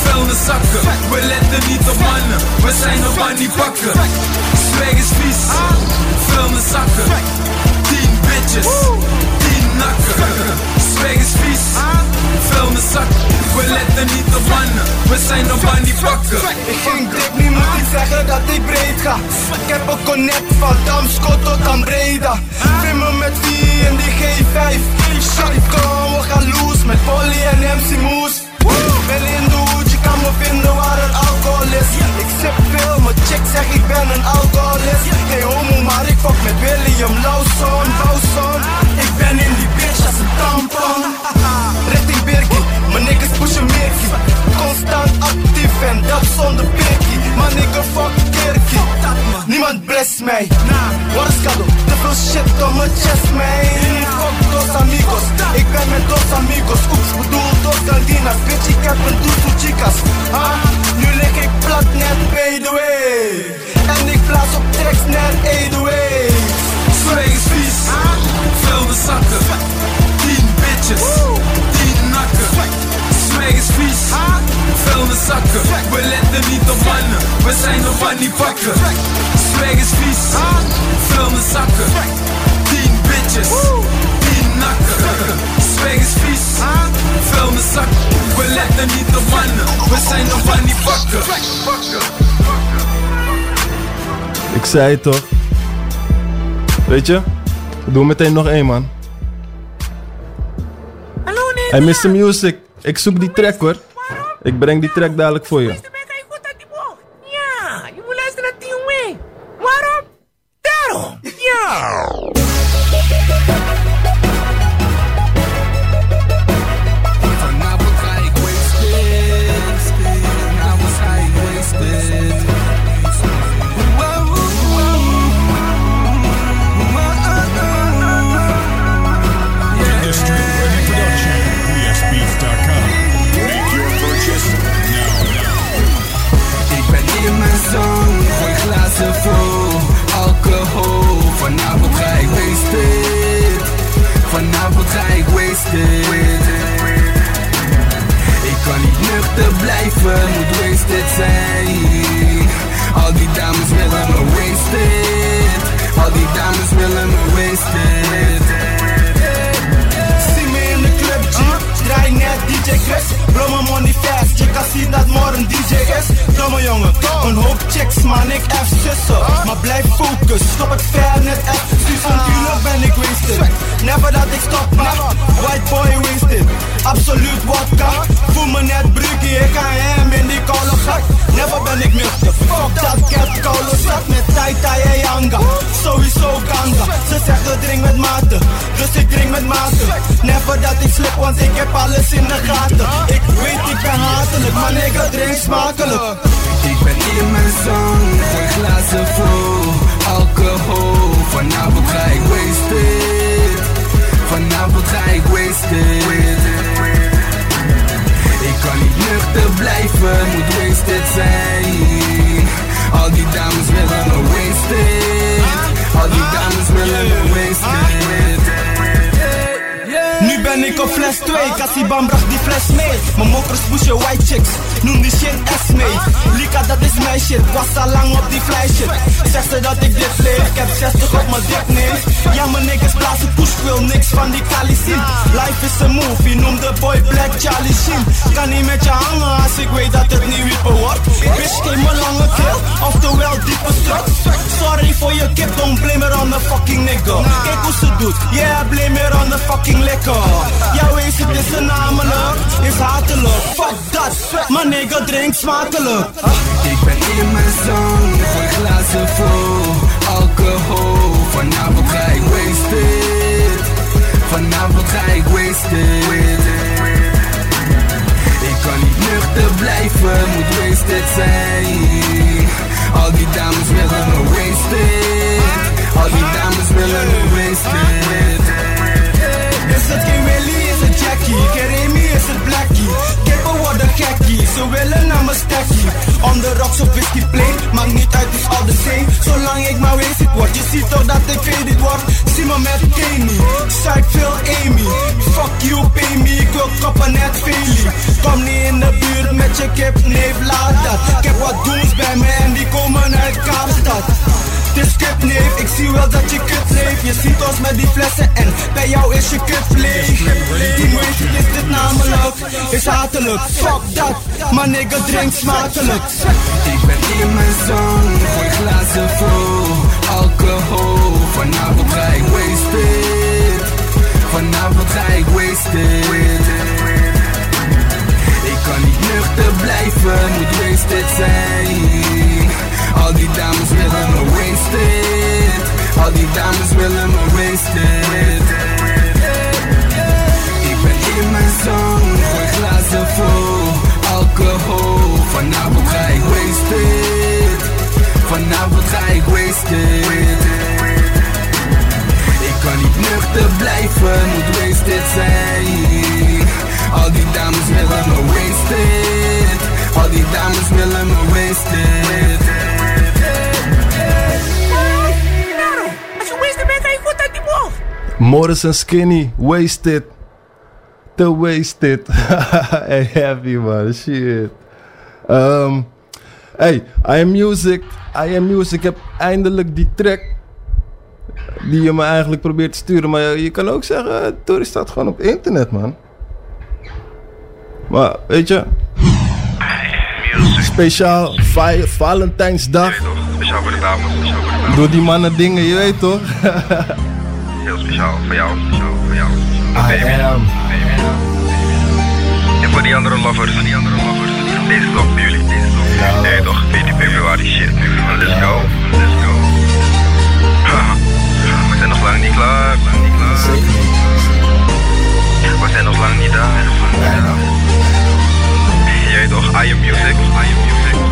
vuilde zakken. We letten niet op mannen, we zijn op aan die pakken. Swag is vies, zakken. 10 bitches, 10 nakken. Swag is vies, vuilde zakken. We letten niet op mannen, we zijn op aan die pakken. Ik ging dik, nu moet ik zeggen dat ik breed ga. Ik heb een connect van Damskot tot aan Breda. Vind me met die in die G5. Shotgun, we gaan loose met Polly en MC Moes. Kan me vinden waar er alcohol is. Ik sip veel, mijn chick zegt ik ben een alcoholist. Hey homo, maar ik fuck met William Lawson, Bowson. Ik ben in die bitch als een tampon. Richting Birkie, mijn niggas pushen Mirkie. Constant actief en dat zonder pikkie. Maar nigga fuck Kirkie. Niemand bless mij. Wat is cadeau? Te veel shit om mijn chest, man. Fuck dos amigos, ik ben met dos amigos. Oeps, bedoel dos galdinas. Bitch, ik heb een doezel chicas. Ah, nu lig ik plat net by the way. En ik blaas op tracks net 808. Swag is vies, vul de zakken. 10 bitches, 10 nakken. Swag is vies, vul de zakken. We letten niet op mannen, we zijn op aan die pakken. Swag is vies, vul de zakken. 10 bitches, 10 nakken. Swag is vies, vul de zakken. We letten niet op mannen, we zijn op aan die pakken. Ik zei het toch. Weet je? Doe meteen nog één, man. Hey, Mr. Music. Ik zoek die track, hoor. Ik breng die track dadelijk voor je. Ja, je moet luisteren naar Tien Wing. Waarom? Daarom. Ja. Blijven, moet wasted zijn. Al die dames willen me wasted. Al die dames willen me wasted. Zie me in de club. Draai net DJ Chris. Blow mijn money fast. Je kan zien dat morgen DJ is. Domme jongen, een hoop chicks, man. Ik F zussen. Maar blijf focus. Stop het ver net F. Stuur van ben ik wasted. Never dat ik stop, maar white boy wasted. Absoluut vodka. Voel me net bruggie. Ik ga hem in die koude gat. Never ben ik nuchter. Fuck dat, ik koude zat met tai tai en yanga. Sowieso ganga. Ze zeggen drink met mate. Dus ik drink met mate. Never dat ik slip, want ik heb alles in de gaten. Ik weet ik ben hatelijk, maar nigga drink smakelijk. Ik ben in mijn zon, 2, Cassiban bracht die fles mee. Mijn mokkers pushen white chicks, noem die shit Esme. Lika, dat is mijn shit, was al lang op die fly shit. Zegt ze dat ik dit leef, ik heb 60 op mijn dik neem. Ja, mijn niggas blazen push, wil niks van die kali. Life is a movie, noem de boy Black Charlie Sheen. Kan niet met je hangen als ik weet dat het niet wiepen wordt. Bitch, geef me lange kill, oftewel diepe strut. Sorry voor je kip, don't blame it on the fucking nigga. Kijk hoe ze doet, yeah, blame it on the fucking liquor. Jouw wees het is een namelijk, is hatelijk. Fuck dat, maar nigga drink smakelijk. Ik ben in mijn zon, gooi glazen vol alcohol. Vanavond ga ik wasted. Vanavond ga ik wasted. Ik kan niet nuchter blijven, moet wasted zijn. Al die dames willen me wasted. Al die dames willen me wasted. Is het geen Willy, is het Jackie? Gekkie, ze willen naar mijn stekkie. On the rocks op whisky plane, maakt niet uit, is all the same. Zolang ik maar wasted word, je ziet toch dat ik faded word. Zie me met Kenny, zuid veel Amy. Fuck you, pay me, ik wil koppen net Veli. Kom niet in de buurt met je kip, nee, laat dat. Ik heb wat doens bij me en die komen uit Kaapstad. Het is kut neef, ik zie wel dat je kut leeft Je ziet ons met die flessen en bij jou is je kut leeg. Die moeite is dit namelijk, is hatelijk. Fuck dat, maar nigga drink smakelijk. Ik ben in mijn zon, gooi glazen vol. Alcohol. Vanavond ga ik wasted. Vanavond ga ik wasted. Ik kan niet nuchter blijven, moet wasted zijn. Al die dames willen me wasted. Al die dames willen me wasted. Ik ben in mijn zone, gooi glazen vol. Alcohol, vanavond ga ik wasted. Vanavond ga ik wasted. Ik kan niet nuchter blijven, moet wasted zijn. Al die dames willen me wasted. Al die dames willen me wasted. Bocht. Morris en Skinny, wasted. Te wasted. hey, heavy man, shit. Ehm hey, I Am Music. I Am Music. Ik heb eindelijk die track die je me eigenlijk probeert te sturen. Maar je kan ook zeggen, Tori staat gewoon op internet, man. Maar, weet je... Speciaal Valentijnsdag. Speciaal voor de dames. Door die mannen dingen, je weet toch? Speciaal voor jou, speciaal voor jou. I am. En voor die andere lovers, voor die andere lovers. Deze is voor jullie, deze is voor jullie. Nee toch, 14 februari, shit. Let's go, let's go. We zijn nog lang niet klaar, lang niet klaar. We zijn nog lang niet daar, nog lang niet daar. Jij toch, I am music, I am music.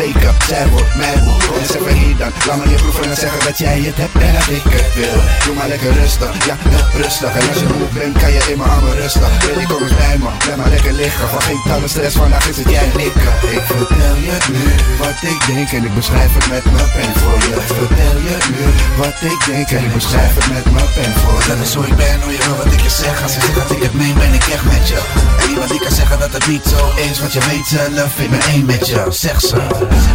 Zeker, zij wordt mij moe En zeg hier dan, laat me je proeven en zeggen dat jij het hebt en dat ik het wil. Doe maar lekker rustig, ja, rustig. En als je moe bent, kan je in mijn armen rustig Baby, kom eens bij me, blijf maar lekker liggen. Van geen talle stress, vandaag is het jij Ik. Vertel je nu wat ik denk en ik beschrijf het met mijn pen voor je. Vertel je nu wat ik denk en ik beschrijf het met mijn pen voor je. Dat is hoe ik ben, hoe je wil wat ik je zeg. Als je zegt dat ik het meen, ben ik echt met je Niemand die kan zeggen dat het niet zo is Want je weet zelf, ik ben één met je Zeg ze,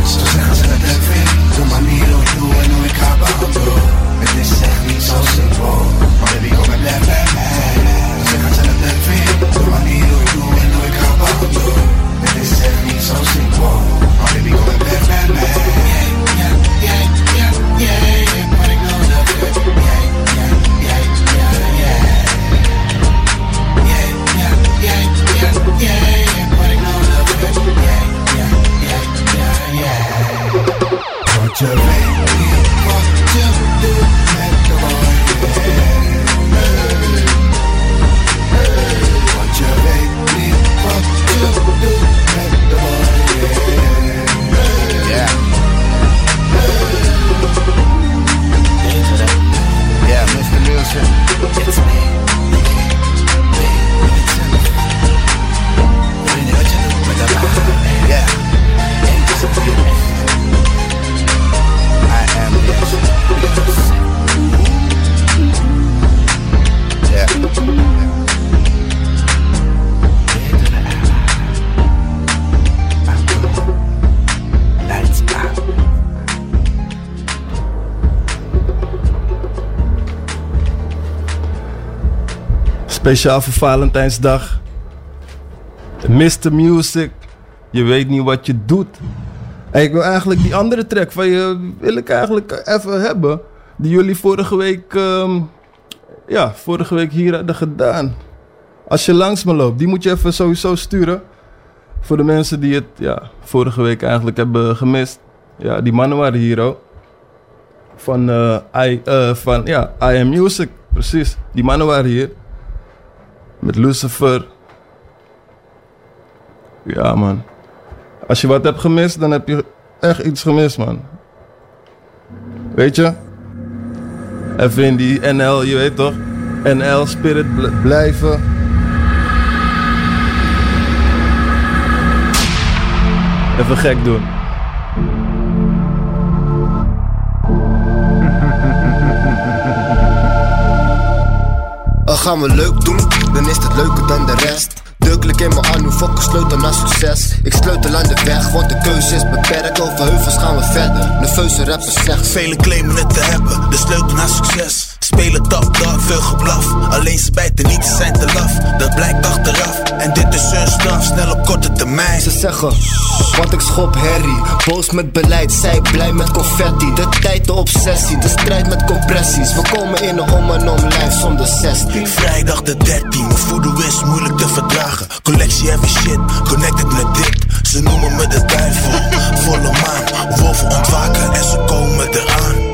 ze zeggen ze het leuk vindt De manier hoe ik doe en hoe ik haar behandel Het is echt niet zo simpel Maar baby, kom en blijf Want Speciaal voor Valentijnsdag. Mr. Music. Je weet niet wat je doet. Hey, ik wil eigenlijk die andere track van je wil ik eigenlijk even hebben. Die jullie vorige week, ehm, ja, vorige week hier hadden gedaan. Als je langs me loopt, die moet je even sowieso sturen. Voor de mensen die het ja, vorige week eigenlijk hebben gemist. Ja, die mannen waren hier ook. Van, eh, I, eh, van ja, I Am Music, precies. Die mannen waren hier. Met Lucifer. Ja, man. Als je wat hebt gemist, dan heb je echt iets gemist, man. Weet je? Even in die NL, je weet toch? NL Spirit bl- blijven. Even gek doen. Gaan we leuk doen, dan is het leuker dan de rest. Dukkelijk in mijn arm, fuck sleutel naar succes. Ik sleutel aan de weg, want de keuze is beperkt. Over heuvels gaan we verder, nerveuze rappers zegt. Velen claimen het te hebben, de sleutel naar succes. Spelen top dog, veel geblaf. Alleen spijten niet, ze zijn te laf. Dat blijkt achteraf. En dit is hun straf, snel op korte termijn. Ze zeggen, want ik schop herrie. Boos met beleid, zij blij met confetti. De tijd, de obsessie, de strijd met compressies. We komen in een om en om lijf zonder 16. Vrijdag de 13, mijn is moeilijk te verdragen. Collectie heavy shit, connected met dit. Ze noemen me de duivel. Volle maan, wolven ontwaken en ze komen eraan.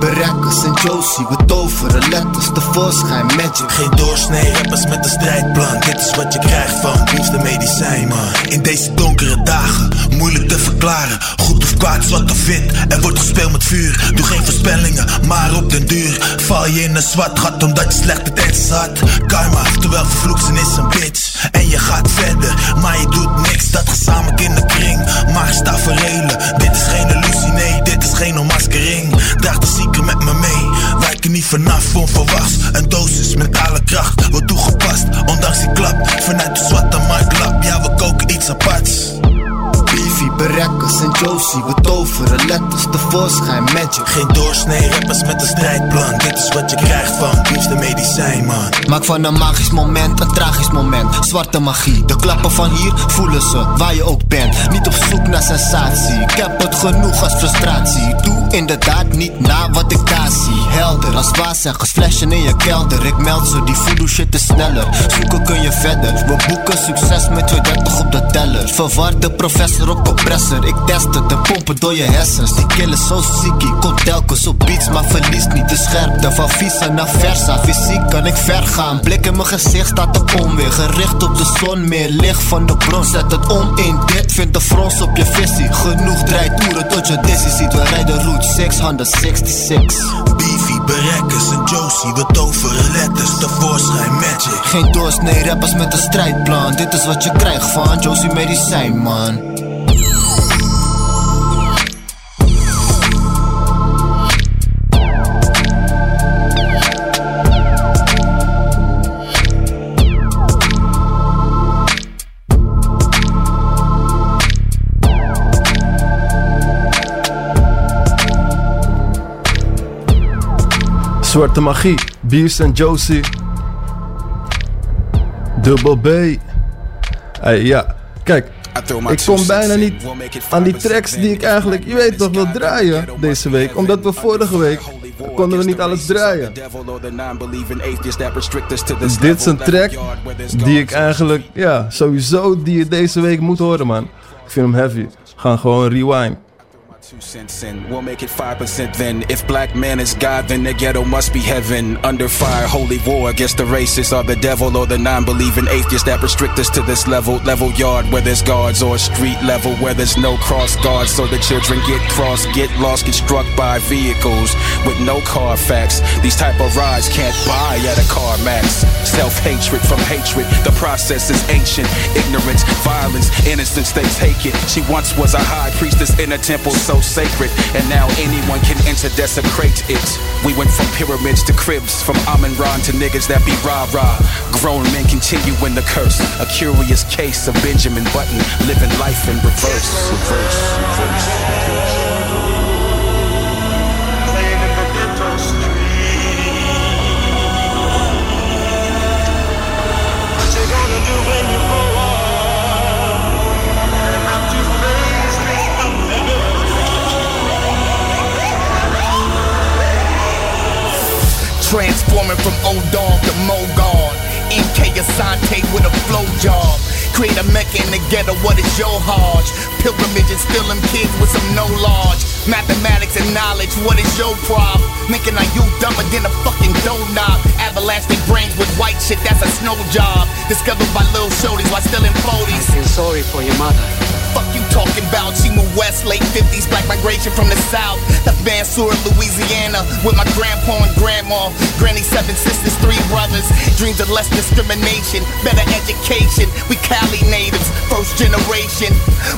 Beefy, berekkers en Josie, we toveren letters tevoorschijn magic. Geen doorsnee rappers met een strijdplan. Dit is wat je krijgt van liefste medicijn, man. In deze donkere dagen, moeilijk te verklaren. Goed of kwaad, zwart of wit. Er wordt gespeeld met vuur. Doe geen voorspellingen, maar op den duur val je in een zwart gat omdat je slechte tijd had. Karma, terwijl vervloeksen is een bitch. En je gaat verder, maar je doet niks. Dat gezamenlijk in de kring. Maar sta verrelen. Dit is geen illusie, nee, dit is geen onmaskering. Draag de zieken met me mee. Wijk er niet vanaf, onverwachts. Een dosis mentale kracht wordt toegepast. Ondanks die klap, vanuit de zwarte marktlab. Ja, we koken iets aparts. Beefy, berekkers en Josie, we toveren letters tevoorschijn magic. Geen doorsnee rappers met een strijdplan. Dit is wat je krijgt van liefste medicijn, man. Maak van een magisch moment een tragisch moment. Zwarte magie, de klappen van hier voelen ze waar je ook bent. Niet op zoek naar sensatie, ik heb het genoeg als frustratie. Doe inderdaad niet na wat ik daar zie. Helder als waarzeggers, flashen in je kelder. Ik meld ze, die voodoo shit is sneller. Zoeken kun je verder. We boeken succes met 230 op de teller. Verward de professor op compressor. Ik test het, de pompen door je hersens. Die killen zo ziekie, komt telkens op beats, maar verlies niet de scherpte. Van visa naar versa, fysiek kan ik ver gaan. Blik in mijn gezicht staat de onweer. Gericht op de zon, meer licht van de bron. Zet het om in dit, vind de frons op je visie. Genoeg draait tot je dizzy ziet. We rijden route 666. Beefy, en Josie, we toveren letters tevoorschijn magic. Geen doorsnee rappers met een strijdplan. Dit is wat je krijgt van Josie Medicijn, man. Zwarte magie, Beers en Josie. Double B. Hey, ja, kijk. Ik kom bijna niet aan die tracks die ik eigenlijk, je weet toch, wil draaien deze week. Omdat we vorige week konden we niet alles draaien. Dus dit is een track die ik eigenlijk, ja, sowieso die je deze week moet horen, man. Ik vind hem heavy. Gaan gewoon rewind. Two cents in, we'll make it 5% then. If black man is God, then the ghetto must be heaven. Under fire, holy war against the racists or the devil or the non believing atheists that restrict us to this level. Level yard where there's guards or street level where there's no cross guards. So the children get crossed, get lost, get struck by vehicles with no car facts. These type of rides can't buy at a car max. Self hatred from hatred, the process is ancient. Ignorance, violence, innocence, they take it. She once was a high priestess in a temple so sacred, and now anyone can enter, desecrate it. We went from pyramids to cribs, from Amun Ra to niggas that be rah rah. Grown men continue in the curse. A curious case of Benjamin Button living life in reverse. Reverse, reverse. Transforming from old dog to Mogon. MK Asante with a flow job. Create a mecca in the ghetto, what is your hodge? Pilgrimage and stealing kids with some no lodge. Mathematics and knowledge, what is your problem? Making a youth dumber than a fucking doorknob. Everlasting brains with white shit, that's a snow job. Discovered by little shorties while still in 40s. I feel sorry for your mother. Talking about? Moved west, late 50s, black migration from the south. Left Vansura, Louisiana, with my grandpa and grandma. Granny, seven sisters, three brothers. Dreams of less discrimination, better education. We Cali natives, first generation.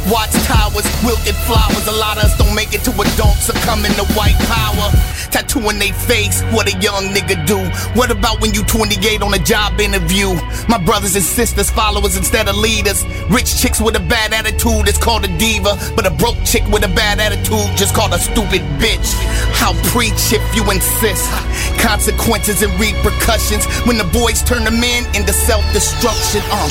Watch towers, wilted flowers. A lot of us don't make it to adults, succumbing to white power. Tattooing they face, what a young nigga do. What about when you 28 on a job interview? My brothers and sisters, followers instead of leaders. Rich chicks with a bad attitude, it's called called a diva, but a broke chick with a bad attitude just called a stupid bitch. I'll preach if you insist. Consequences and repercussions when the boys turn the men into self-destruction. Uh.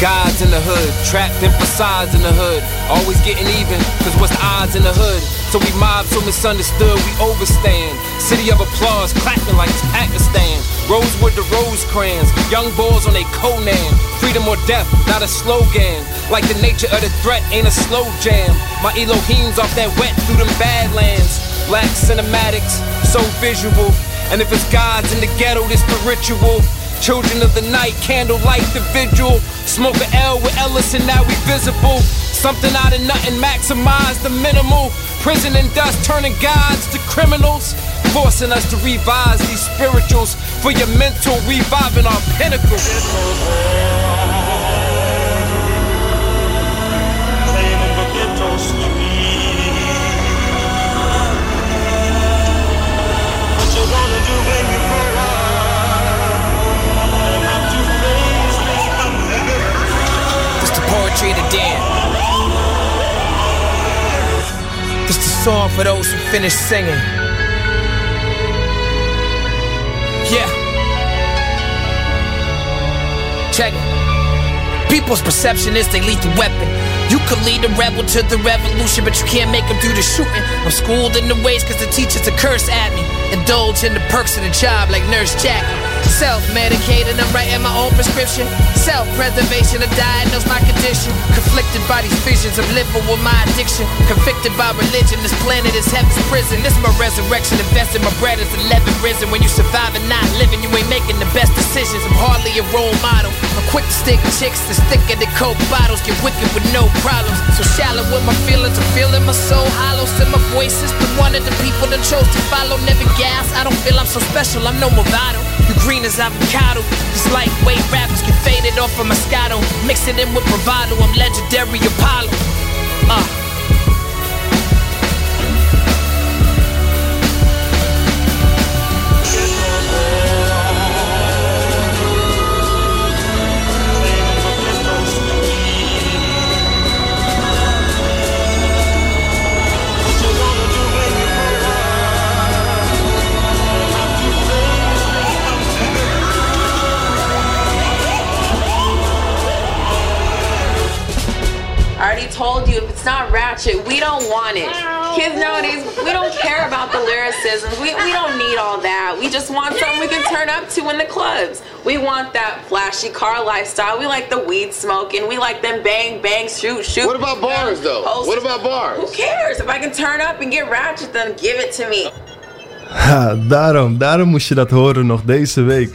Gods in the hood, trapped in facades in the hood. Always getting even, cause what's the odds in the hood? So we mob so misunderstood, we overstand. City of applause, clapping like it's Pakistan. Rosewood to Rosecrans, young boys on a Conan. Freedom or death, not a slogan. Like the nature of the threat ain't a slow jam. My Elohim's off that wet through them badlands. Black cinematics, so visual. And if it's gods in the ghetto, this the ritual. Children of the night, candlelight the vigil. Smoke a L with Ellison, now we visible. Something out of nothing, maximize the minimal. Prison and dust turning gods to criminals. Forcing us to revise these spirituals for your mental, reviving our pinnacle. This the dead. This the song for those who finish singing. Yeah. Check it. People's perception is they lethal weapon. You could lead a rebel to the revolution, but you can't make them do the shooting. I'm schooled in the ways cause the teachers a curse at me. Indulge in the perks of the job like Nurse Jack. Self-medicated, I'm writing my own prescription. Self-preservation I diagnose my condition. Conflicted by these visions of living with my addiction. Convicted by religion, this planet is heaven's prison. This my resurrection, investing my bread is 11 risen. When you survive and not living, you ain't making the best decisions. I'm hardly a role model. I'm quick to stick chicks that's thicker the coke bottles. Get wicked with no problems. So shallow with my feelings, I'm feeling my soul hollow. Still my voice is but one of the people that chose to follow. Never gas, I don't feel I'm so special, I'm no Movado. You green as avocado. These lightweight rappers get faded off of Moscato. Mix it in with bravado, I'm legendary Apollo. Uh. Not ratchet, we don't want it. Kids nowadays, we don't care about the lyricism. We, we don't need all that. We just want something we can turn up to in the clubs. We want that flashy car lifestyle. We like the weed smoking. We like them bang, bang, shoot, shoot. What about bars, though? What about bars? Who cares? If I can turn up and get ratchet, then give it to me. Ha, daarom, daarom moest je dat horen nog deze week.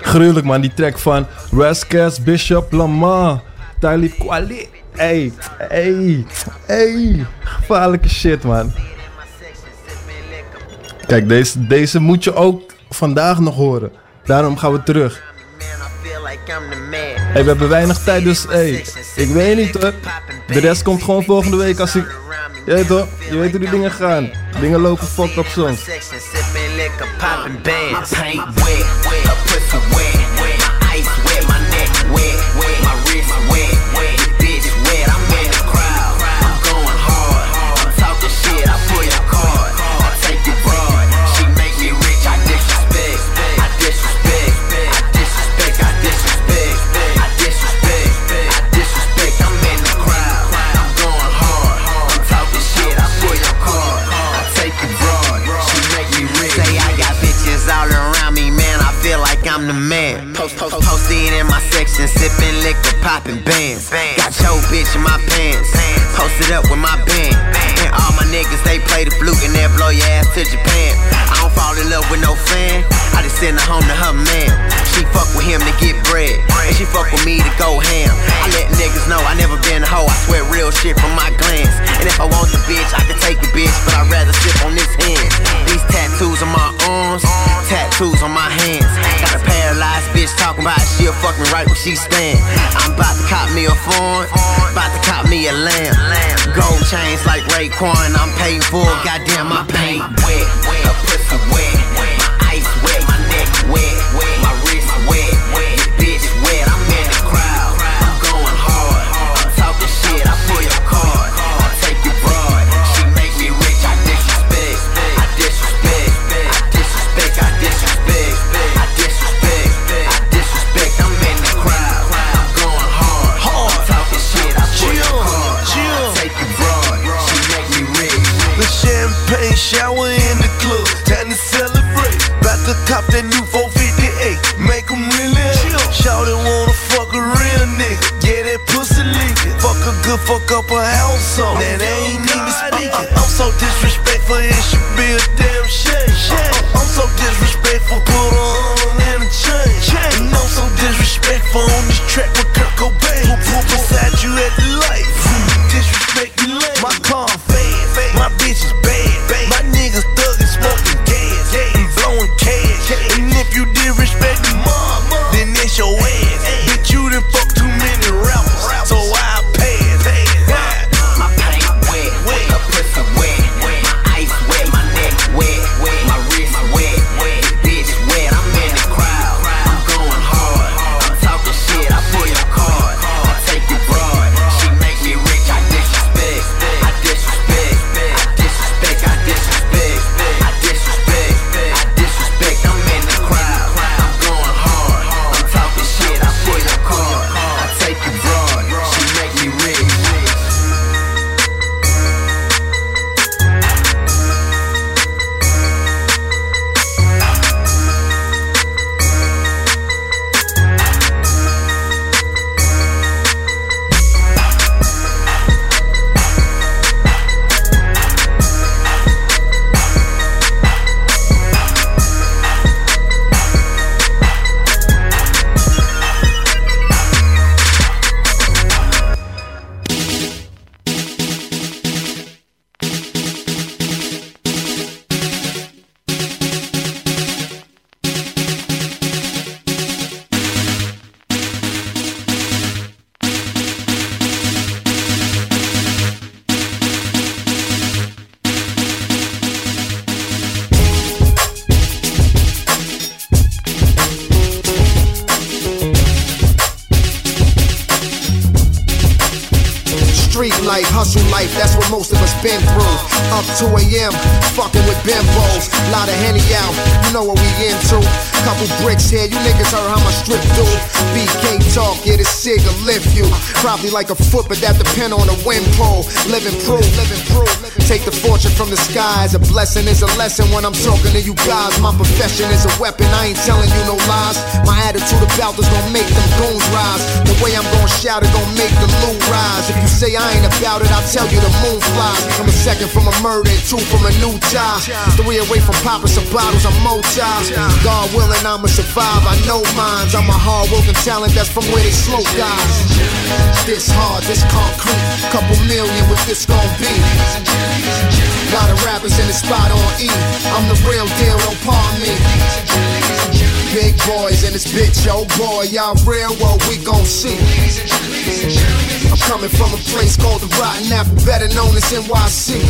Gruwelijk man, die track van Rass Kass, Bishop, Lamar, Talib Kweli. Hey, hey, hey. Gevaarlijke shit man. Kijk, deze, deze moet je ook vandaag nog horen. Daarom gaan we terug. Hey, we hebben weinig tijd, dus hey, ik weet niet hoor. De rest komt gewoon volgende week als ik... Je weet toch, je weet hoe die dingen gaan. Dingen lopen fucked up soms. The man. Post, post, posted in my section, sipping liquor, popping bands. Got your bitch in my pants. Posted up with my band. And all my niggas, they play the flute and they'll blow your ass to Japan. I don't fall in love with no fan. I just send her home to her man. She fuck with him to get bread. And she fuck with me to go ham. I let niggas know I never been a hoe. I swear real shit from my glance. And if I want the bitch, I can take the bitch. But I'd rather sip on this hand. These tattoos on my arms, tattoos on my hands. Got a paralyzed bitch talking about she'll fuck me right where she stand. I'm about to cop me a phone, about to cop me a lamb. Gold chains like Raekwon, I'm paying for. Goddamn, my paint wet, wet, Good, fuck up a house on, that ain't even speaking. I'm so disrespectful, it should be a damn shame. Like a foot, but that depend on the wind pole. Living proof, living proof. Take the fortune from the skies. A blessing is a lesson when I'm talking to you guys. My profession is a weapon, I ain't telling you no lies. My attitude about this gon' make them goons rise. The way I'm gon' shout it gon' make the loot rise. If you say I ain't about it, I'll tell you the moon flies. I'm a second from a murder and two from a new tie. Three away from popping some bottles, I'm multi. God willing, I'ma survive. I know mines. I'm a hard working talent that's from where they smoke guys. This hard, this concrete. Couple million with this gon' be. Lot of rappers in the spot on E. I'm the real deal, don't palm me. Big boys in this bitch, oh boy, y'all real, well we gon' see. I'm coming from a place called the Rotten Apple, better known as NYC.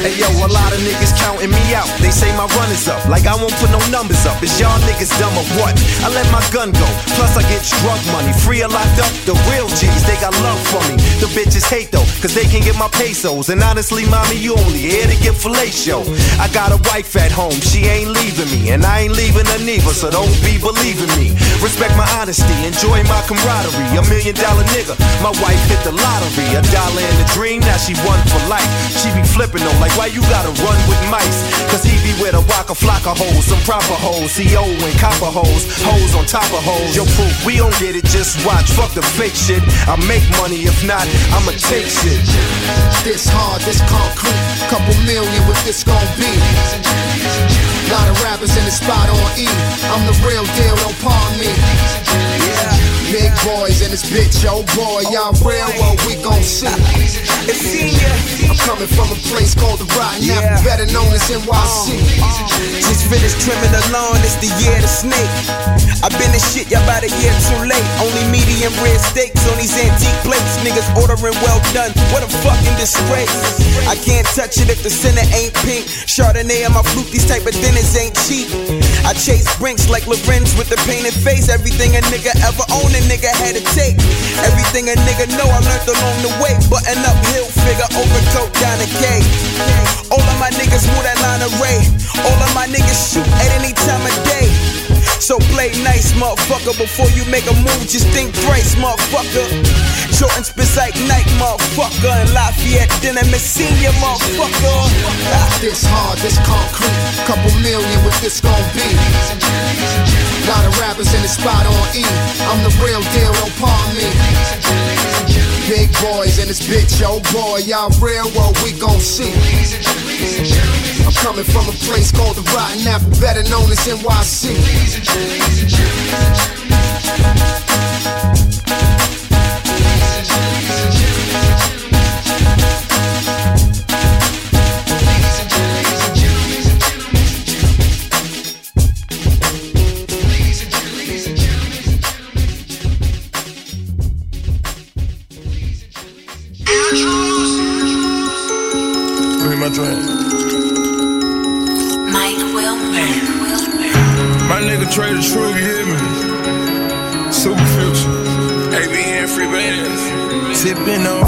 Hey yo, a lot of niggas counting me out. They say my run is up, like I won't put no numbers up. Is y'all niggas dumb or what? I let my gun go, plus I get drug money. Free or locked up, the real G's, they got love for me. The bitches hate though, cause they can get my pesos. And honestly, mommy, you only here to get fellatio. I got a wife at home, she ain't leaving me. And I ain't leaving her neither, so don't be believing me. Respect my honesty, enjoy my camaraderie. A million dollar nigga, my wife hit the lottery. A dollar in the dream, now she won for life. She be flipping though, like why you gotta run with mice? Cause he be with a waka flocka hoes, some proper hoes, CO and copper hoes, hoes on top of hoes. Yo, proof, we don't get it, just watch. Fuck the fake shit. I make money, if not, I'ma take shit. This hard, this concrete. Couple million with this gon' be. Lot of rappers in the spot on E. I'm the real deal, don't palm me. Big boys and this bitch, oh boy, y'all real, well, we gon' see. It's senior. I'm coming from a place called the Rotten Apple, better known as NYC. Just finished trimming the lawn, it's the year of the snake. I've been this shit, y'all about a year too late. Only medium rare steaks on these antique plates. Niggas ordering well done. What a fucking disgrace. I can't touch it if the center ain't pink. Chardonnay on my flute, these type of dinners ain't cheap. I chase brinks like Lorenz with the painted face. Everything a nigga ever owned, a nigga had to take. Everything a nigga know, I learned along the way. Button up hill figure, overcoat down the gate. All of my niggas move that line array. All of my niggas shoot at any time of day. So play nice, motherfucker. Before you make a move, just think thrice, motherfucker. Jordan spits like night, motherfucker. And Lafayette, then I'm senior, motherfucker. This hard, this concrete. Couple million what this gon' be. Lot of rappers in the spot on E. I'm the real deal, don't palm me. Big boys in this bitch, oh boy, y'all real, well, we gon' see. I'm coming from a place called the Rotten Apple, better known as NYC. Bands. Tipping on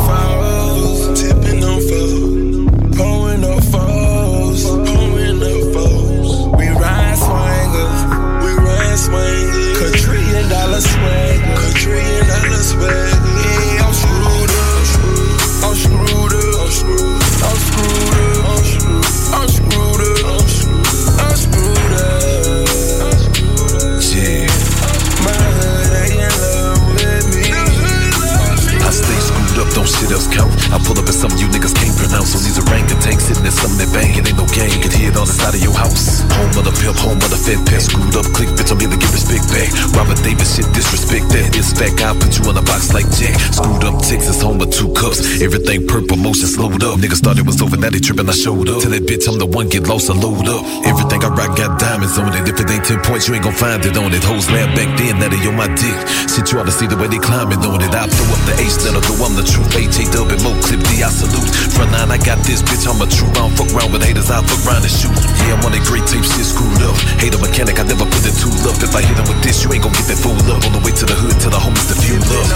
sitting at something that it ain't no game. It on the side of your house. Home of the pimp, home of the fed pet. Screwed up, click, bitch, I'm here to get respect back. Robert Davis shit, disrespect. This fact, I'll put you in a box like Jack. Screwed up Texas, home of two cups. Everything purple, motion slowed up. Niggas thought it was over, now they tripping, I showed up. Tell that bitch I'm the one, get lost, I load up. Everything I rock got diamonds on it. If it ain't 10 points, you ain't gon' find it on it. Hoes laugh back then, now they on my dick. Shit, you ought to see the way they climbing on it. I throw up the H letter, though I'm the truth. AJ dub and Mo clip D, I salute. Front line, I got this bitch, I'm a true. I don't fuck around with haters, I fuck around and shoot. Yeah, I'm on that great tape, shit screwed up. Hate a mechanic, I never put the tool up. If I hit him with this, you ain't gon' get that fool up. On the way to the hood, to the homies to fuel up.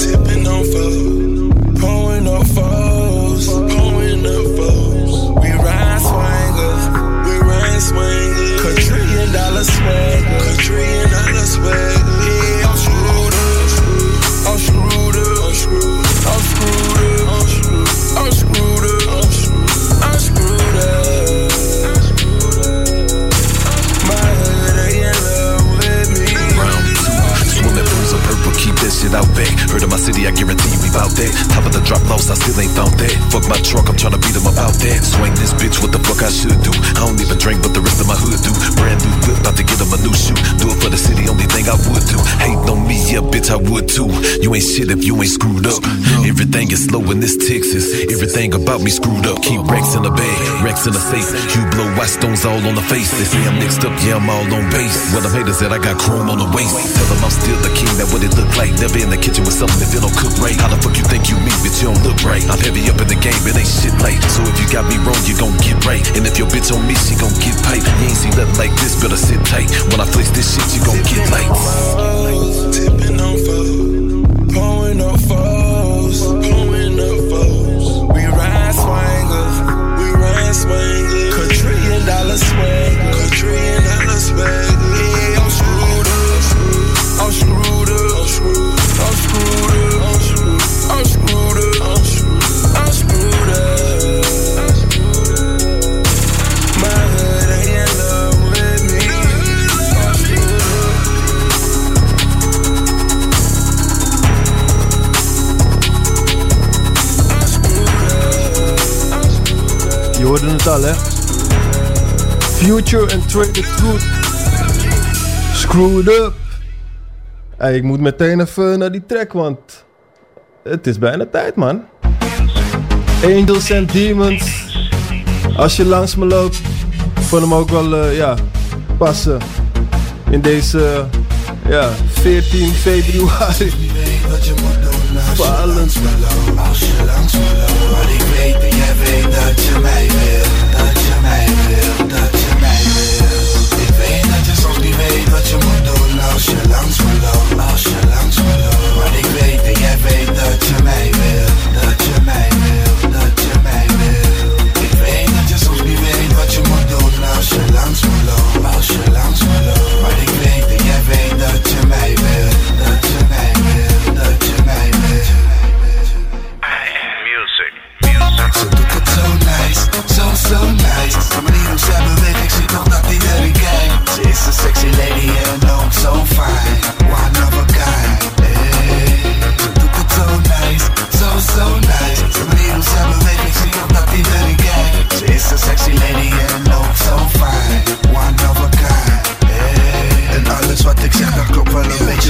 Tipping on foes, pouring on foes, pouring on foes. We ride swangers, we ride swangers. Quadrillion dollar swag, quadrillion shit out back. Heard of my city, I guarantee you we bout that. Top of the drop lost, I still ain't found that. Fuck my truck, I'm tryna beat them about that. Swing this bitch, what the fuck I should do? I don't even drink, but the rest of my hood do. Brand new whip, about to get him a new shoe. Do it for the city, only thing I would do. Yeah, bitch, I would too. You ain't shit if you ain't screwed up. Everything is slow in this Texas. Everything about me screwed up. Keep racks in the bag, racks in the safe. You blow white stones all on the face. They say I'm mixed up, yeah, I'm all on base. Well, the haters said I got chrome on the waist. Tell them I'm still the king, that what it look like. Never in the kitchen with something if it don't cook right. How the fuck you think you me, bitch, you don't look right. I'm heavy up in the game, it ain't shit light. So if you got me wrong, you gon' get right. And if your bitch on me, she gon' get pipe. You ain't seen nothing like this, better sit tight. When I flex this shit, you gon' get lights. Je hoorde het al, hè? Future and Trade the Truth. Screwed up. Ik moet meteen even naar die track, want het is bijna tijd, man. Angels and Demons. Als je langs me loopt, vond hem ook wel, eh, ja, passen. In deze, ja, 14 februari. Ik weet en jij weet dat je mij wil, dat je mij wil, dat je mij wil. Ik weet dat je soms niet weet wat je moet doen als je langs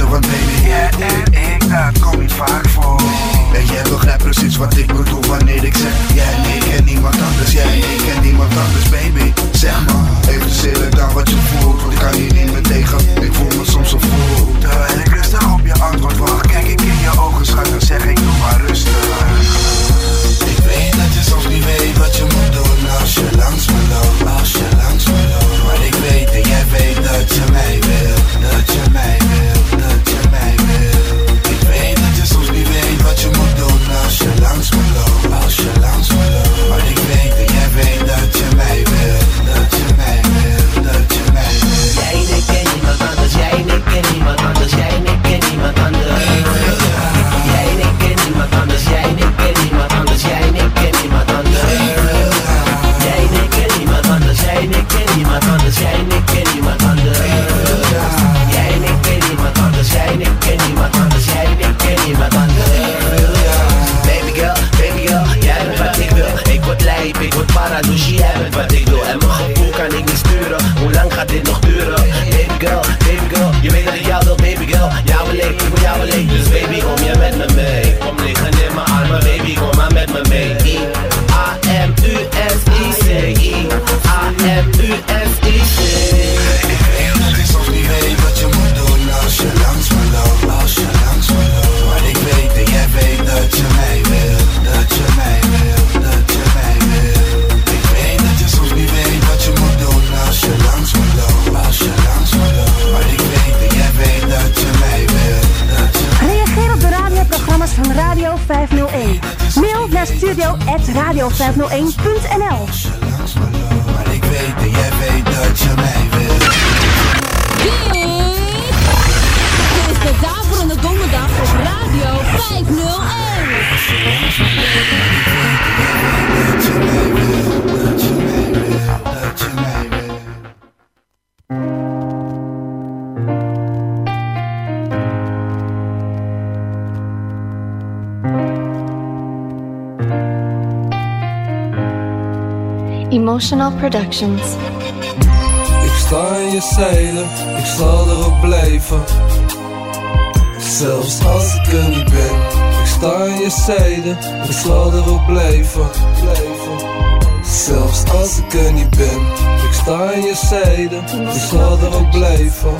beetje Want baby, jij en ik, dat komt niet vaak voor. En jij begrijpt precies wat ik bedoel wanneer ik zeg Jij en ik en niemand anders, jij en ik en niemand anders baby. Zeg maar, even eerlijk dan wat je voelt Want ik kan hier niet meer tegen, ik voel me soms zo voel Terwijl ik rustig op je antwoord wacht Kijk ik in je ogen schat en zeg ik doe maar rustig. Ik weet dat je soms niet weet wat je moet doen Als je langs me loopt, als je langs me loopt 501. Emotional Productions. Ik sta aan je zijde, ik zal erop blijven. Zelfs als ik er niet ben, ik sta aan je zijde, ik zal erop blijven. blijven. Zelfs als ik er niet ben, ik sta aan je zijde, ik zal erop blijven.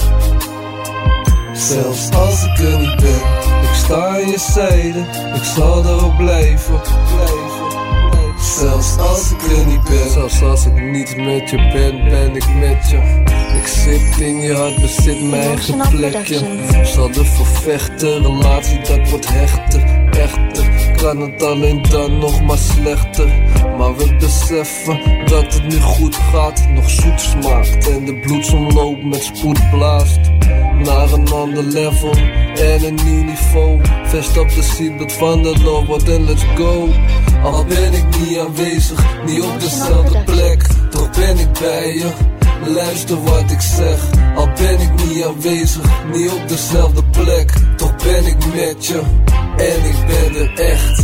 Zelfs als ik er niet ben, ik sta aan je zijde, ik zal erop blijven. Zelfs als ik er niet ben, zelfs als ik niet met je ben, ben ik met je. Ik zit in je hart, bezit mijn eigen plekje. Zal ervoor vechten, relatie dat wordt hechter, echter. Kan het alleen dan nog maar slechter. Maar we beseffen dat het nu goed gaat, nog zoet smaakt. En de bloedsomloop met spoed blaast naar een ander level en een nieuw niveau. Vest op de seatbelt van de Lord en let's go. Al ben ik niet aanwezig, niet op dezelfde plek, toch ben ik bij je. Luister wat ik zeg, al ben ik niet aanwezig, niet op dezelfde plek, toch ben ik met je. En ik ben er echt.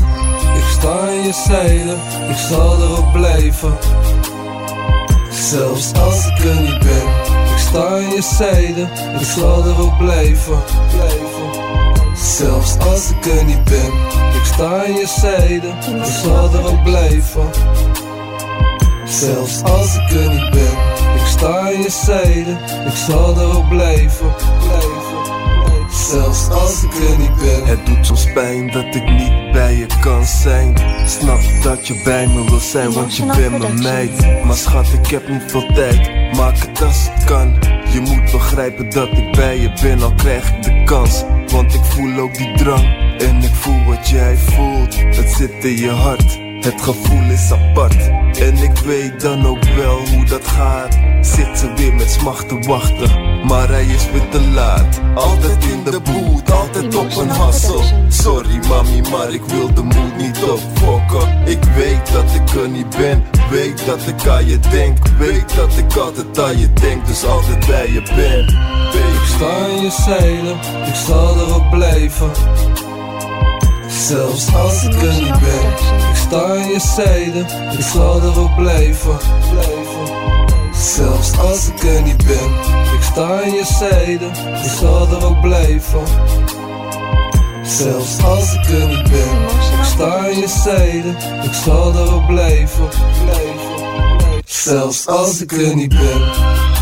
Ik sta aan je zijde, ik zal erop blijven. Zelfs als ik er niet ben, ik sta aan je zijde, ik zal erop blijven. blijven. Zelfs als ik er niet ben, ik sta aan je zijde, ik zal erop blijven. Zelfs als ik er niet ben, ik sta aan je zijde, ik zal erop blijven. blijven. Zelfs als ik er niet ben. Het doet soms pijn dat ik niet bij je kan zijn. Snap dat je bij me wil zijn, want je bent mijn meid. Maar schat, ik heb niet veel tijd. Maak het als het kan. Je moet begrijpen dat ik bij je ben, al krijg ik de kans. Want ik voel ook die drang. En ik voel wat jij voelt. Het zit in je hart. Het gevoel is apart. En ik weet dan ook wel hoe dat gaat. Zit ze weer met smacht te wachten. Maar hij is weer te laat. Altijd in de boot, altijd op een hassel. Sorry mami, maar ik wil de moed niet opfokken. Ik weet dat ik er niet ben. Weet dat ik aan je denk. Weet dat ik altijd aan je denk. Dus altijd bij je ben. Ik sta aan je zeilen, ik zal erop blijven. Zelfs als ik er niet ben, ik sta aan je zijde, ik zal erop blijven. blijven. Zelfs als ik er niet ben, ik sta aan je zijde, ik zal erop blijven. Zelfs als ik er niet ben, ik sta aan je zijde, ik zal erop blijven. blijven. Zelfs als ik er niet ben.